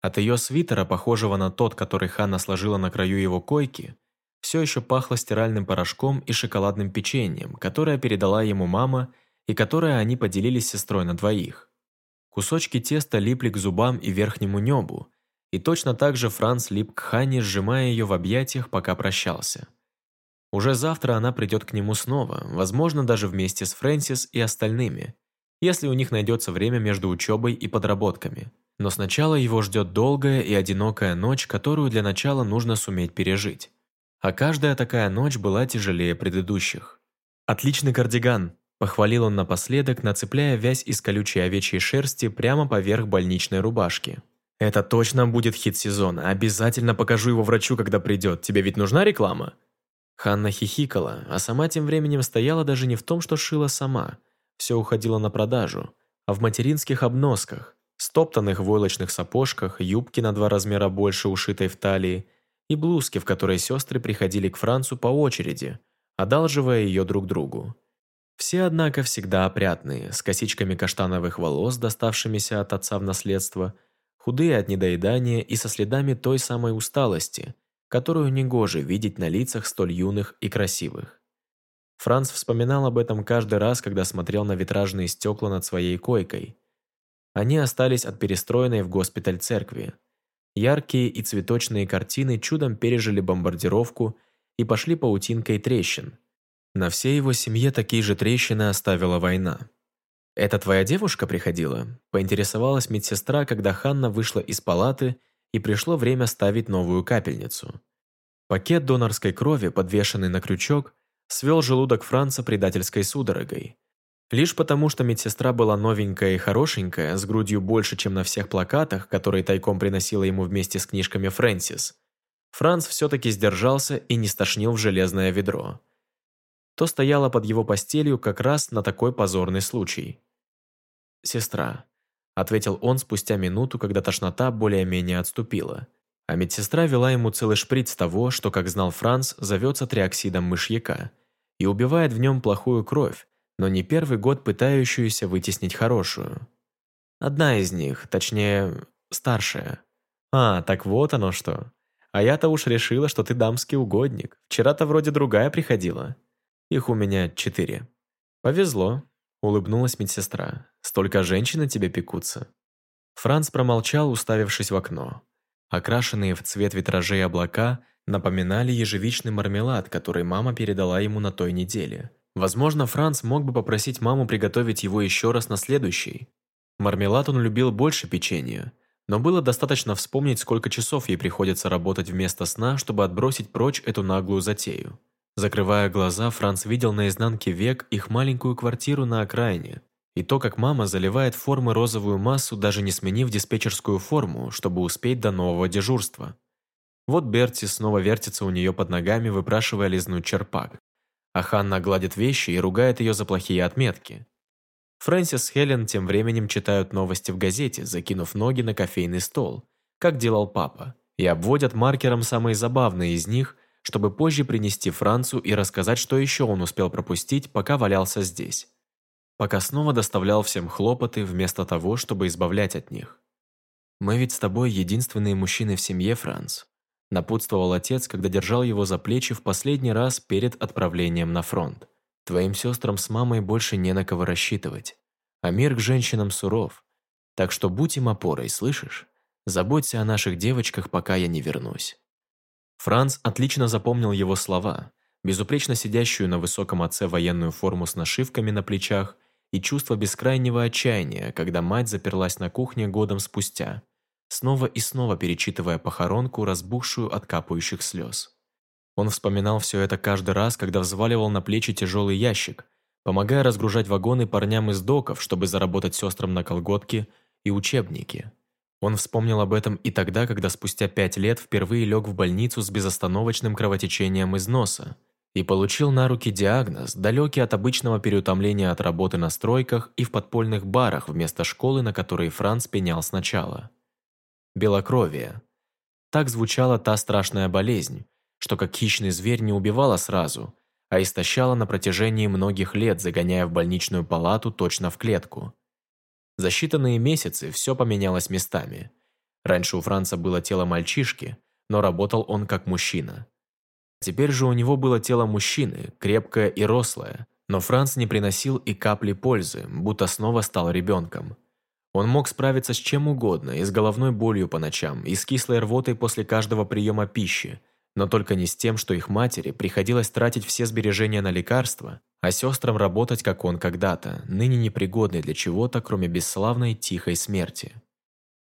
От ее свитера, похожего на тот, который Ханна сложила на краю его койки, все еще пахло стиральным порошком и шоколадным печеньем, которое передала ему мама и которое они поделили с сестрой на двоих. Кусочки теста липли к зубам и верхнему небу, и точно так же Франц лип к Ханне, сжимая ее в объятиях, пока прощался. Уже завтра она придет к нему снова, возможно, даже вместе с Фрэнсис и остальными, если у них найдется время между учебой и подработками – но сначала его ждет долгая и одинокая ночь, которую для начала нужно суметь пережить. А каждая такая ночь была тяжелее предыдущих. «Отличный кардиган», – похвалил он напоследок, нацепляя вязь из колючей овечьей шерсти прямо поверх больничной рубашки. «Это точно будет хит сезона. Обязательно покажу его врачу, когда придет. Тебе ведь нужна реклама?» Ханна хихикала, а сама тем временем стояла даже не в том, что шила сама. Все уходило на продажу, а в материнских обносках, стоптанных войлочных сапожках, юбки на два размера больше, ушитой в талии, и блузки, в которой сестры приходили к Францу по очереди, одалживая ее друг другу. Все, однако, всегда опрятные, с косичками каштановых волос, доставшимися от отца в наследство, худые от недоедания и со следами той самой усталости, которую негоже видеть на лицах столь юных и красивых. Франц вспоминал об этом каждый раз, когда смотрел на витражные стекла над своей койкой – они остались от перестроенной в госпиталь церкви. Яркие и цветочные картины чудом пережили бомбардировку и пошли паутинкой трещин. На всей его семье такие же трещины оставила война. «Это твоя девушка приходила?» – поинтересовалась медсестра, когда Ханна вышла из палаты и пришло время ставить новую капельницу. Пакет донорской крови, подвешенный на крючок, свел желудок Франца предательской судорогой. Лишь потому, что медсестра была новенькая и хорошенькая, с грудью больше, чем на всех плакатах, которые тайком приносила ему вместе с книжками Фрэнсис, Франц все-таки сдержался и не стошнил в железное ведро. То стояла под его постелью как раз на такой позорный случай. «Сестра», — ответил он спустя минуту, когда тошнота более-менее отступила. А медсестра вела ему целый шприц того, что, как знал Франц, зовется триоксидом мышьяка, и убивает в нем плохую кровь, но не первый год пытающуюся вытеснить хорошую. Одна из них, точнее, старшая. А, так вот оно что. А я-то уж решила, что ты дамский угодник. Вчера-то вроде другая приходила. Их у меня четыре. Повезло, улыбнулась медсестра. Столько женщин на тебе пекутся. Франц промолчал, уставившись в окно. Окрашенные в цвет витражей облака напоминали ежевичный мармелад, который мама передала ему на той неделе. Возможно, Франц мог бы попросить маму приготовить его еще раз на следующий. Мармелад он любил больше печенья, но было достаточно вспомнить, сколько часов ей приходится работать вместо сна, чтобы отбросить прочь эту наглую затею. Закрывая глаза, Франц видел на изнанке век их маленькую квартиру на окраине, и то, как мама заливает формы розовую массу, даже не сменив диспетчерскую форму, чтобы успеть до нового дежурства. Вот Берти снова вертится у нее под ногами, выпрашивая лизнуть черпак а Ханна гладит вещи и ругает ее за плохие отметки. Фрэнсис и Хелен тем временем читают новости в газете, закинув ноги на кофейный стол, как делал папа, и обводят маркером самые забавные из них, чтобы позже принести Францу и рассказать, что еще он успел пропустить, пока валялся здесь. Пока снова доставлял всем хлопоты, вместо того, чтобы избавлять от них. «Мы ведь с тобой единственные мужчины в семье, Франц напутствовал отец, когда держал его за плечи в последний раз перед отправлением на фронт. Твоим сестрам с мамой больше не на кого рассчитывать. А мир к женщинам суров. Так что будь им опорой, слышишь? Заботься о наших девочках, пока я не вернусь». Франц отлично запомнил его слова, безупречно сидящую на высоком отце военную форму с нашивками на плечах и чувство бескрайнего отчаяния, когда мать заперлась на кухне годом спустя – снова и снова перечитывая похоронку, разбухшую от капающих слез. Он вспоминал все это каждый раз, когда взваливал на плечи тяжелый ящик, помогая разгружать вагоны парням из доков, чтобы заработать сестрам на колготки и учебники. Он вспомнил об этом и тогда, когда спустя пять лет впервые лег в больницу с безостановочным кровотечением из носа и получил на руки диагноз, далекий от обычного переутомления от работы на стройках и в подпольных барах вместо школы, на которой Франц пенял сначала белокровие. Так звучала та страшная болезнь, что как хищный зверь не убивала сразу, а истощала на протяжении многих лет, загоняя в больничную палату точно в клетку. За считанные месяцы все поменялось местами. Раньше у Франца было тело мальчишки, но работал он как мужчина. Теперь же у него было тело мужчины, крепкое и рослое, но Франц не приносил и капли пользы, будто снова стал ребенком. Он мог справиться с чем угодно, и с головной болью по ночам, и с кислой рвотой после каждого приема пищи, но только не с тем, что их матери приходилось тратить все сбережения на лекарства, а сестрам работать, как он когда-то, ныне непригодный для чего-то, кроме бесславной тихой смерти.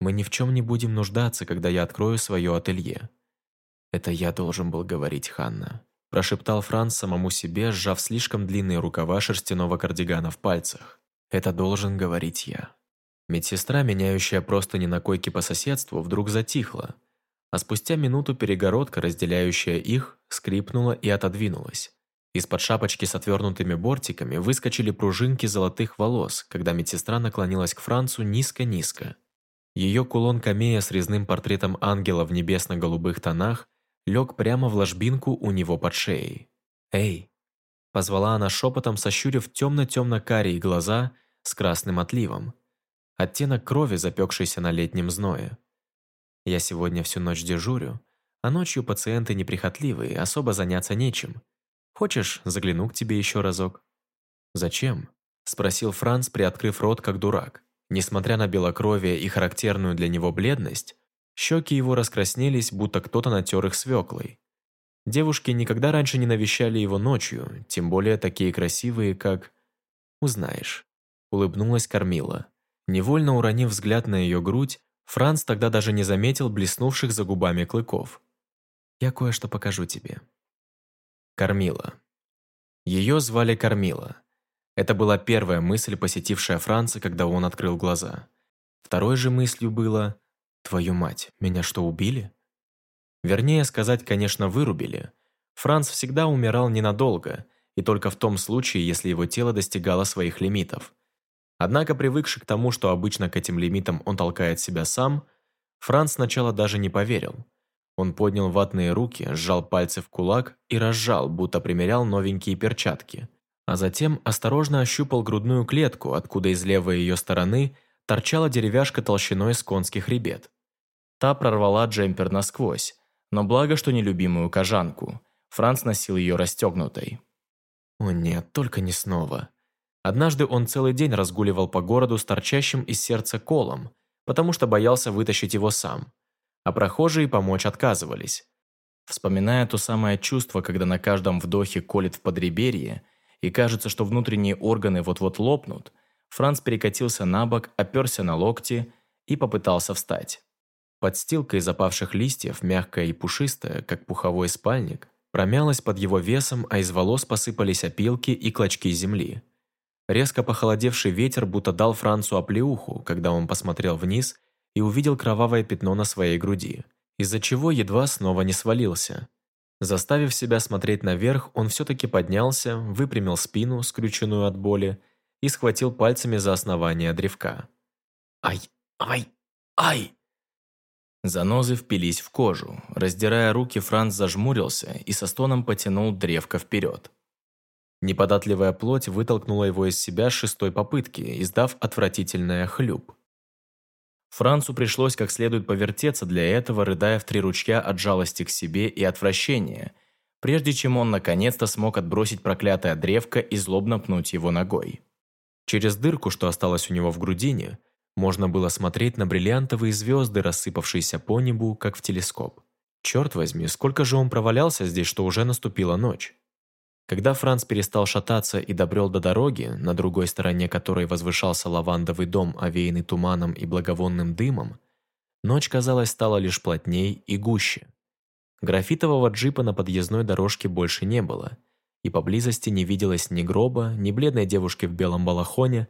«Мы ни в чем не будем нуждаться, когда я открою свое ателье». «Это я должен был говорить, Ханна», прошептал Франц самому себе, сжав слишком длинные рукава шерстяного кардигана в пальцах. «Это должен говорить я». Медсестра, меняющая просто не на койке по соседству, вдруг затихла, а спустя минуту перегородка, разделяющая их, скрипнула и отодвинулась. Из-под шапочки с отвернутыми бортиками выскочили пружинки золотых волос, когда медсестра наклонилась к Францу низко-низко. Ее кулон камея с резным портретом ангела в небесно-голубых тонах лег прямо в ложбинку у него под шеей. «Эй!» – позвала она шепотом, сощурив темно-темно-карие глаза с красным отливом оттенок крови, запекшейся на летнем зное. Я сегодня всю ночь дежурю, а ночью пациенты неприхотливые, особо заняться нечем. Хочешь, загляну к тебе еще разок?» «Зачем?» – спросил Франц, приоткрыв рот, как дурак. Несмотря на белокровие и характерную для него бледность, щеки его раскраснелись, будто кто-то натер их свеклой. Девушки никогда раньше не навещали его ночью, тем более такие красивые, как... «Узнаешь», – улыбнулась Кормила. Невольно уронив взгляд на ее грудь, Франц тогда даже не заметил блеснувших за губами клыков. «Я кое-что покажу тебе». Кормила. Ее звали Кормила. Это была первая мысль, посетившая Франца, когда он открыл глаза. Второй же мыслью было «Твою мать, меня что, убили?» Вернее сказать, конечно, вырубили. Франц всегда умирал ненадолго, и только в том случае, если его тело достигало своих лимитов. Однако, привыкший к тому, что обычно к этим лимитам он толкает себя сам, Франц сначала даже не поверил. Он поднял ватные руки, сжал пальцы в кулак и разжал, будто примерял новенькие перчатки. А затем осторожно ощупал грудную клетку, откуда из левой ее стороны торчала деревяшка толщиной с конский хребет. Та прорвала джемпер насквозь, но благо, что нелюбимую кожанку. Франц носил ее расстегнутой. О нет, только не снова. Однажды он целый день разгуливал по городу с торчащим из сердца колом, потому что боялся вытащить его сам. А прохожие помочь отказывались. Вспоминая то самое чувство, когда на каждом вдохе колет в подреберье, и кажется, что внутренние органы вот-вот лопнут, Франц перекатился на бок, оперся на локти и попытался встать. Подстилка из опавших листьев, мягкая и пушистая, как пуховой спальник, промялась под его весом, а из волос посыпались опилки и клочки земли. Резко похолодевший ветер будто дал Францу оплеуху, когда он посмотрел вниз и увидел кровавое пятно на своей груди, из-за чего едва снова не свалился. Заставив себя смотреть наверх, он все-таки поднялся, выпрямил спину, скрюченную от боли, и схватил пальцами за основание древка. «Ай! Ай! Ай!» Занозы впились в кожу. Раздирая руки, Франц зажмурился и со стоном потянул древко вперед. Неподатливая плоть вытолкнула его из себя с шестой попытки, издав отвратительное хлюп. Францу пришлось как следует повертеться для этого, рыдая в три ручья от жалости к себе и отвращения, прежде чем он наконец-то смог отбросить проклятое древко и злобно пнуть его ногой. Через дырку, что осталось у него в грудине, можно было смотреть на бриллиантовые звезды, рассыпавшиеся по небу, как в телескоп. Черт возьми, сколько же он провалялся здесь, что уже наступила ночь. Когда Франц перестал шататься и добрел до дороги, на другой стороне которой возвышался лавандовый дом, овеянный туманом и благовонным дымом, ночь, казалось, стала лишь плотней и гуще. Графитового джипа на подъездной дорожке больше не было, и поблизости не виделось ни гроба, ни бледной девушки в белом балахоне,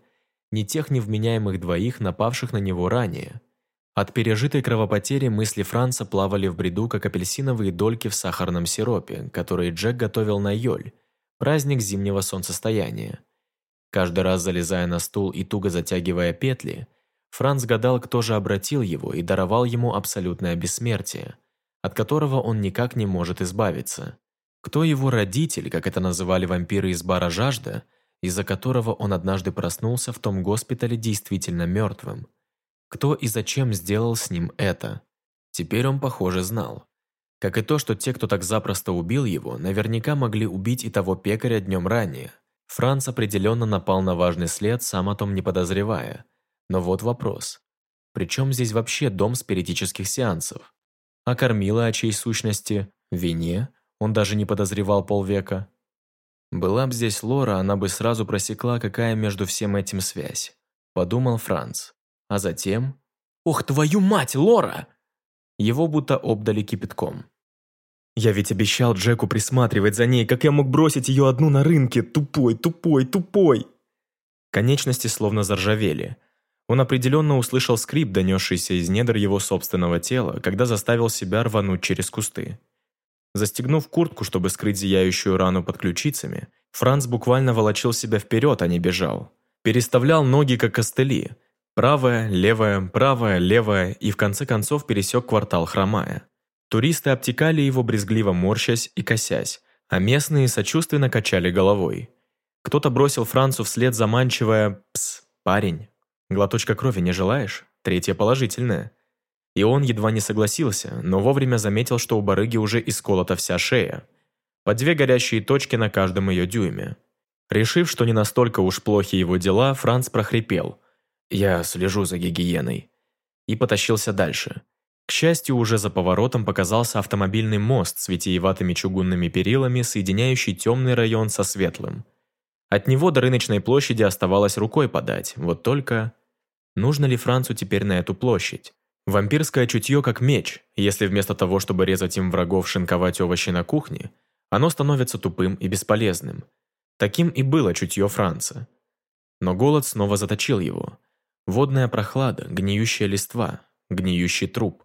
ни тех невменяемых двоих, напавших на него ранее. От пережитой кровопотери мысли Франца плавали в бреду, как апельсиновые дольки в сахарном сиропе, которые Джек готовил на Йоль, праздник зимнего солнцестояния. Каждый раз залезая на стул и туго затягивая петли, Франц гадал, кто же обратил его и даровал ему абсолютное бессмертие, от которого он никак не может избавиться. Кто его родитель, как это называли вампиры из бара «Жажда», из-за которого он однажды проснулся в том госпитале действительно мертвым. Кто и зачем сделал с ним это? Теперь он, похоже, знал. Как и то, что те, кто так запросто убил его, наверняка могли убить и того пекаря днем ранее. Франц определенно напал на важный след, сам о том не подозревая. Но вот вопрос. Причем здесь вообще дом спиритических сеансов? А кормила о чьей сущности? Вине? Он даже не подозревал полвека. Была б здесь Лора, она бы сразу просекла, какая между всем этим связь. Подумал Франц. А затем... «Ох, твою мать, Лора!» Его будто обдали кипятком. «Я ведь обещал Джеку присматривать за ней, как я мог бросить ее одну на рынке? Тупой, тупой, тупой!» Конечности словно заржавели. Он определенно услышал скрип, донесшийся из недр его собственного тела, когда заставил себя рвануть через кусты. Застегнув куртку, чтобы скрыть зияющую рану под ключицами, Франц буквально волочил себя вперед, а не бежал. Переставлял ноги, как костыли. Правая, левая, правая, левая и в конце концов пересек квартал хромая. Туристы обтекали его, брезгливо морщась и косясь, а местные сочувственно качали головой. Кто-то бросил Францу вслед заманчивое «Пс, парень, глоточка крови не желаешь? Третье положительное». И он едва не согласился, но вовремя заметил, что у барыги уже исколота вся шея. По две горящие точки на каждом ее дюйме. Решив, что не настолько уж плохи его дела, Франц прохрипел. «Я слежу за гигиеной». И потащился дальше. К счастью, уже за поворотом показался автомобильный мост с витиеватыми чугунными перилами, соединяющий темный район со светлым. От него до рыночной площади оставалось рукой подать, вот только... Нужно ли Францу теперь на эту площадь? Вампирское чутье как меч, если вместо того, чтобы резать им врагов, шинковать овощи на кухне, оно становится тупым и бесполезным. Таким и было чутье Франца. Но голод снова заточил его. Водная прохлада, гниющая листва, гниющий труп.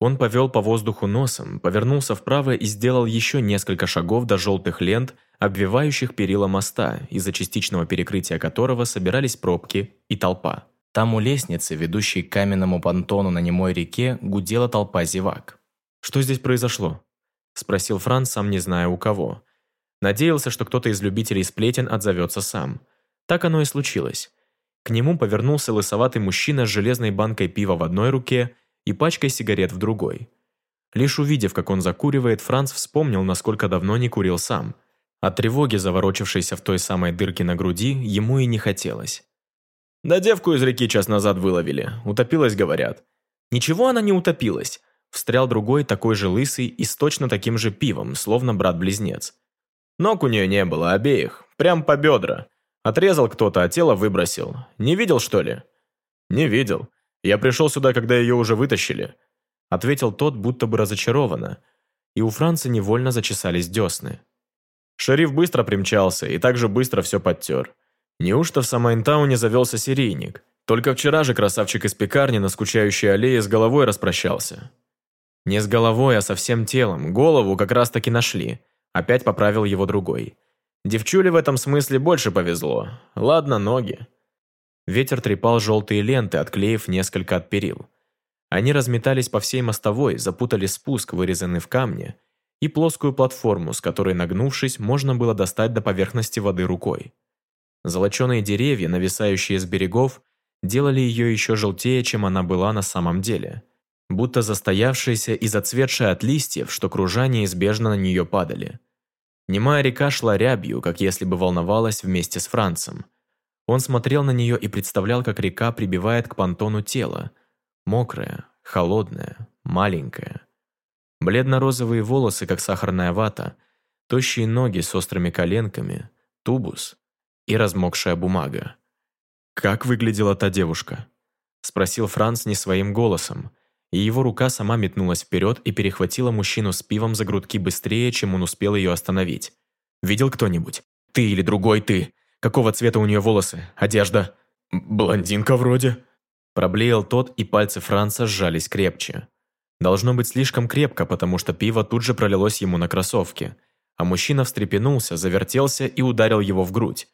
Он повел по воздуху носом, повернулся вправо и сделал еще несколько шагов до желтых лент, обвивающих перила моста, из-за частичного перекрытия которого собирались пробки и толпа. Там у лестницы, ведущей к каменному понтону на немой реке, гудела толпа зевак. «Что здесь произошло?» – спросил Франц, сам не зная у кого. Надеялся, что кто-то из любителей сплетен отзовется сам. Так оно и случилось. К нему повернулся лысоватый мужчина с железной банкой пива в одной руке и пачкой сигарет в другой. Лишь увидев, как он закуривает, Франц вспомнил, насколько давно не курил сам. От тревоги, заворочившейся в той самой дырке на груди, ему и не хотелось. «Да девку из реки час назад выловили. Утопилась, говорят». «Ничего она не утопилась», – встрял другой, такой же лысый и с точно таким же пивом, словно брат-близнец. Ног у нее не было, обеих. Прям по бедра. Отрезал кто-то, а тело выбросил. Не видел, что ли? Не видел. Я пришел сюда, когда ее уже вытащили. Ответил тот, будто бы разочарованно. И у Франца невольно зачесались десны. Шериф быстро примчался и также быстро все подтер. Неужто в Самайнтауне завелся серийник? Только вчера же красавчик из пекарни на скучающей аллее с головой распрощался. Не с головой, а со всем телом. Голову как раз таки нашли. Опять поправил его другой. Девчуле в этом смысле больше повезло. Ладно, ноги. Ветер трепал желтые ленты, отклеив несколько от перил. Они разметались по всей мостовой, запутали спуск, вырезанный в камне, и плоскую платформу, с которой, нагнувшись, можно было достать до поверхности воды рукой. Золоченые деревья, нависающие с берегов, делали ее еще желтее, чем она была на самом деле будто застоявшаяся и зацветшая от листьев, что кружа неизбежно на нее падали. Немая река шла рябью, как если бы волновалась вместе с Францем. Он смотрел на нее и представлял, как река прибивает к понтону тело. Мокрое, холодное, маленькое. Бледно-розовые волосы, как сахарная вата, тощие ноги с острыми коленками, тубус и размокшая бумага. «Как выглядела та девушка?» – спросил Франц не своим голосом, и его рука сама метнулась вперед и перехватила мужчину с пивом за грудки быстрее, чем он успел ее остановить. «Видел кто-нибудь? Ты или другой ты? Какого цвета у нее волосы? Одежда?» «Блондинка вроде». Проблеял тот, и пальцы Франца сжались крепче. Должно быть слишком крепко, потому что пиво тут же пролилось ему на кроссовки. А мужчина встрепенулся, завертелся и ударил его в грудь.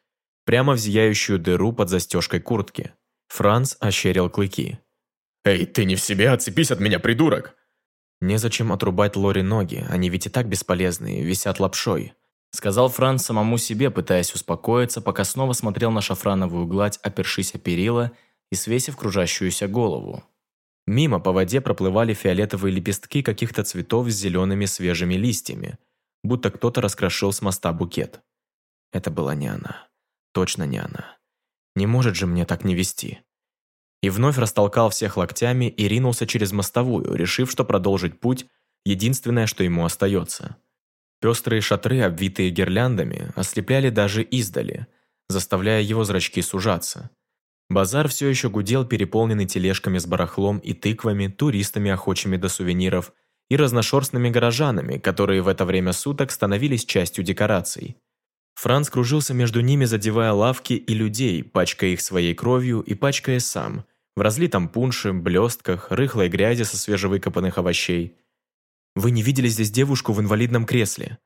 Прямо в зияющую дыру под застежкой куртки. Франц ощерил клыки. «Эй, ты не в себе, отцепись от меня, придурок!» «Незачем отрубать Лори ноги, они ведь и так бесполезные, висят лапшой», сказал Франц самому себе, пытаясь успокоиться, пока снова смотрел на шафрановую гладь, опершись о перила и свесив кружащуюся голову. Мимо по воде проплывали фиолетовые лепестки каких-то цветов с зелеными свежими листьями, будто кто-то раскрошил с моста букет. Это была не она. Точно не она. Не может же мне так не вести и вновь растолкал всех локтями и ринулся через мостовую, решив, что продолжить путь – единственное, что ему остается. Пестрые шатры, обвитые гирляндами, ослепляли даже издали, заставляя его зрачки сужаться. Базар все еще гудел, переполненный тележками с барахлом и тыквами, туристами, охочими до сувениров, и разношерстными горожанами, которые в это время суток становились частью декораций. Франц кружился между ними, задевая лавки и людей, пачкая их своей кровью и пачкая сам, в разлитом пунше, блестках, рыхлой грязи со свежевыкопанных овощей. «Вы не видели здесь девушку в инвалидном кресле?»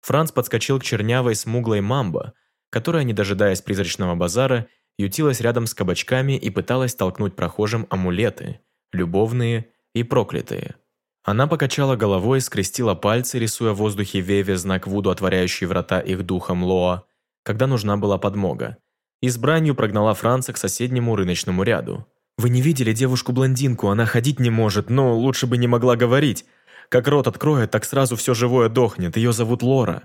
Франц подскочил к чернявой смуглой мамбо, которая, не дожидаясь призрачного базара, ютилась рядом с кабачками и пыталась толкнуть прохожим амулеты, любовные и проклятые. Она покачала головой, скрестила пальцы, рисуя в воздухе Веве знак Вуду, отворяющий врата их духом Лоа, когда нужна была подмога. И бранью прогнала Франца к соседнему рыночному ряду. «Вы не видели девушку-блондинку? Она ходить не может, но лучше бы не могла говорить. Как рот откроет, так сразу все живое дохнет. Ее зовут Лора».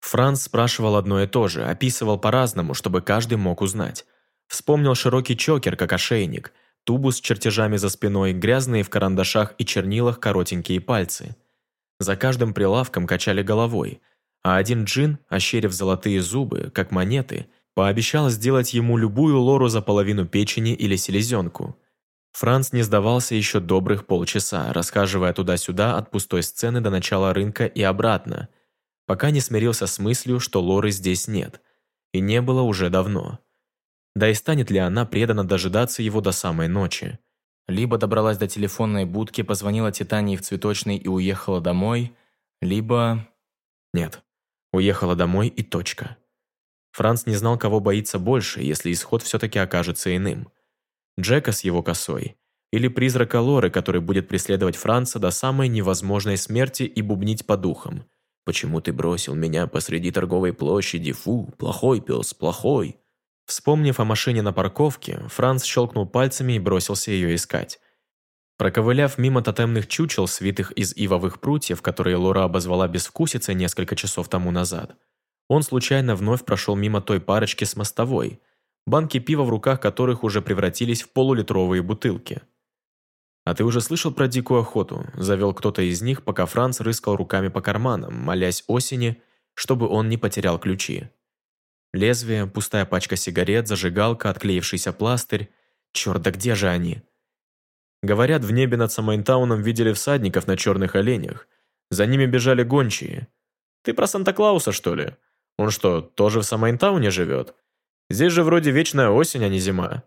Франц спрашивал одно и то же, описывал по-разному, чтобы каждый мог узнать. Вспомнил широкий чокер, как ошейник – тубус с чертежами за спиной, грязные в карандашах и чернилах коротенькие пальцы. За каждым прилавком качали головой, а один джин, ощерив золотые зубы, как монеты, пообещал сделать ему любую лору за половину печени или селезенку. Франц не сдавался еще добрых полчаса, расхаживая туда-сюда от пустой сцены до начала рынка и обратно, пока не смирился с мыслью, что лоры здесь нет. И не было уже давно. Да и станет ли она преданно дожидаться его до самой ночи? Либо добралась до телефонной будки, позвонила Титании в цветочный и уехала домой, либо... Нет, уехала домой и точка. Франц не знал, кого боится больше, если исход все-таки окажется иным. Джека с его косой или призрака Лоры, который будет преследовать Франца до самой невозможной смерти и бубнить по духам. «Почему ты бросил меня посреди торговой площади? Фу, плохой пес, плохой!» Вспомнив о машине на парковке, Франц щелкнул пальцами и бросился ее искать. Проковыляв мимо тотемных чучел, свитых из ивовых прутьев, которые Лора обозвала безвкусицей несколько часов тому назад, он случайно вновь прошел мимо той парочки с мостовой, банки пива в руках которых уже превратились в полулитровые бутылки. «А ты уже слышал про дикую охоту?» – завел кто-то из них, пока Франц рыскал руками по карманам, молясь осени, чтобы он не потерял ключи. Лезвие, пустая пачка сигарет, зажигалка, отклеившийся пластырь. Черт, да где же они? Говорят, в небе над Самайнтауном видели всадников на черных оленях. За ними бежали гончие. Ты про Санта-Клауса, что ли? Он что, тоже в Самайнтауне живет? Здесь же вроде вечная осень, а не зима.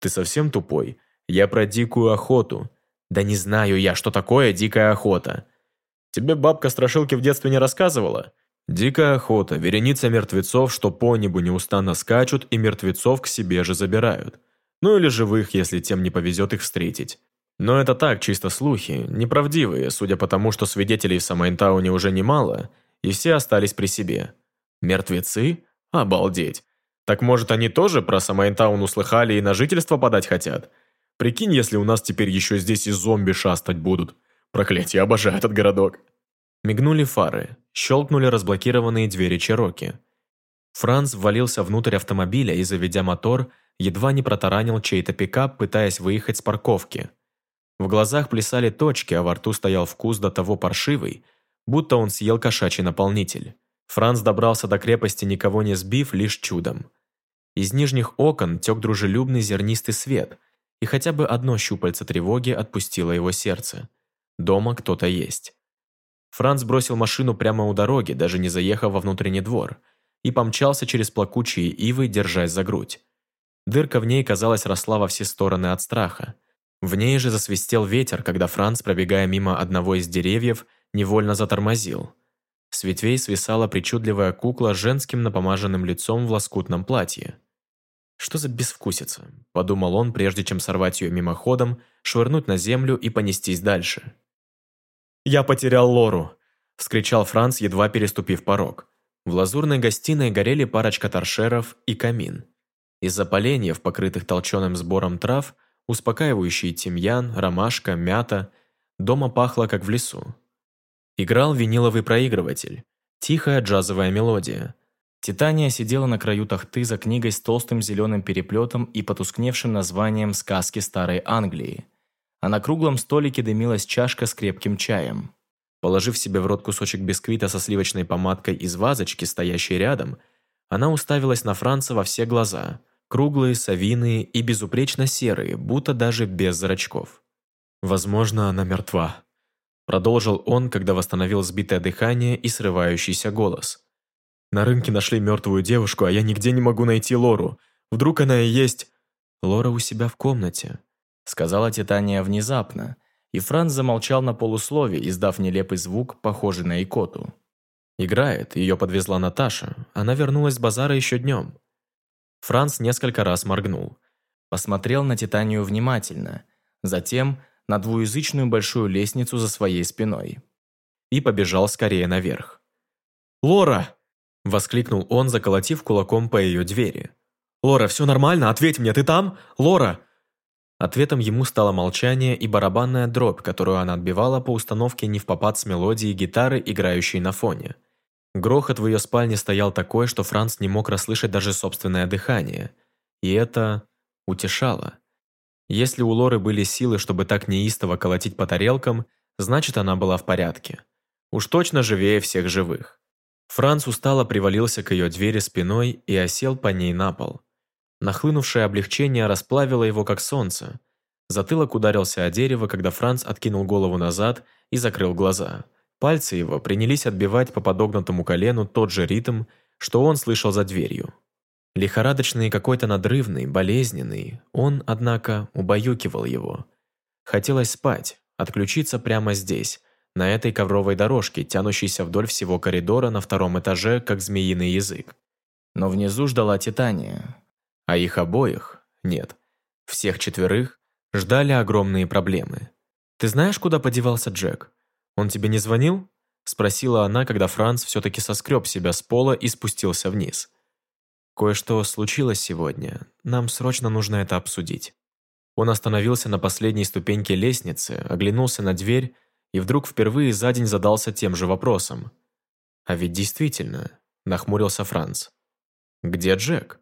Ты совсем тупой. Я про дикую охоту. Да не знаю я, что такое дикая охота. Тебе бабка страшилки в детстве не рассказывала? Дикая охота, вереница мертвецов, что по небу неустанно скачут и мертвецов к себе же забирают. Ну или живых, если тем не повезет их встретить. Но это так, чисто слухи, неправдивые, судя по тому, что свидетелей в Самайнтауне уже немало, и все остались при себе. Мертвецы? Обалдеть. Так может они тоже про Самайнтаун услыхали и на жительство подать хотят? Прикинь, если у нас теперь еще здесь и зомби шастать будут. Проклятие, обожаю этот городок. Мигнули фары, щелкнули разблокированные двери Чероки. Франц ввалился внутрь автомобиля и, заведя мотор, едва не протаранил чей-то пикап, пытаясь выехать с парковки. В глазах плясали точки, а во рту стоял вкус до того паршивый, будто он съел кошачий наполнитель. Франц добрался до крепости, никого не сбив, лишь чудом. Из нижних окон тек дружелюбный зернистый свет, и хотя бы одно щупальце тревоги отпустило его сердце. Дома кто-то есть. Франц бросил машину прямо у дороги, даже не заехав во внутренний двор, и помчался через плакучие ивы, держась за грудь. Дырка в ней, казалось, росла во все стороны от страха. В ней же засвистел ветер, когда Франц, пробегая мимо одного из деревьев, невольно затормозил. С ветвей свисала причудливая кукла с женским напомаженным лицом в лоскутном платье. «Что за безвкусица?» – подумал он, прежде чем сорвать ее мимоходом, швырнуть на землю и понестись дальше. «Я потерял Лору!» – вскричал Франц, едва переступив порог. В лазурной гостиной горели парочка торшеров и камин. Из-за поленьев, покрытых толченым сбором трав, успокаивающий тимьян, ромашка, мята, дома пахло, как в лесу. Играл виниловый проигрыватель. Тихая джазовая мелодия. Титания сидела на краю тахты за книгой с толстым зеленым переплетом и потускневшим названием «Сказки старой Англии» а на круглом столике дымилась чашка с крепким чаем. Положив себе в рот кусочек бисквита со сливочной помадкой из вазочки, стоящей рядом, она уставилась на Франца во все глаза, круглые, совиные и безупречно серые, будто даже без зрачков. «Возможно, она мертва», – продолжил он, когда восстановил сбитое дыхание и срывающийся голос. «На рынке нашли мертвую девушку, а я нигде не могу найти Лору. Вдруг она и есть...» «Лора у себя в комнате», сказала Титания внезапно, и Франц замолчал на полуслове, издав нелепый звук, похожий на икоту. Играет, ее подвезла Наташа, она вернулась с базара еще днем. Франц несколько раз моргнул. Посмотрел на Титанию внимательно, затем на двуязычную большую лестницу за своей спиной. И побежал скорее наверх. «Лора!» – воскликнул он, заколотив кулаком по ее двери. «Лора, все нормально? Ответь мне, ты там? Лора!» Ответом ему стало молчание и барабанная дробь, которую она отбивала по установке не в попад с мелодией гитары, играющей на фоне. Грохот в ее спальне стоял такой, что Франц не мог расслышать даже собственное дыхание. И это утешало. Если у Лоры были силы, чтобы так неистово колотить по тарелкам, значит, она была в порядке. Уж точно живее всех живых. Франц устало привалился к ее двери спиной и осел по ней на пол. Нахлынувшее облегчение расплавило его, как солнце. Затылок ударился о дерево, когда Франц откинул голову назад и закрыл глаза. Пальцы его принялись отбивать по подогнутому колену тот же ритм, что он слышал за дверью. Лихорадочный какой-то надрывный, болезненный, он, однако, убаюкивал его. Хотелось спать, отключиться прямо здесь, на этой ковровой дорожке, тянущейся вдоль всего коридора на втором этаже, как змеиный язык. Но внизу ждала Титания. А их обоих, нет, всех четверых, ждали огромные проблемы. «Ты знаешь, куда подевался Джек? Он тебе не звонил?» Спросила она, когда Франц все-таки соскреб себя с пола и спустился вниз. «Кое-что случилось сегодня. Нам срочно нужно это обсудить». Он остановился на последней ступеньке лестницы, оглянулся на дверь и вдруг впервые за день задался тем же вопросом. «А ведь действительно», – нахмурился Франц. «Где Джек?»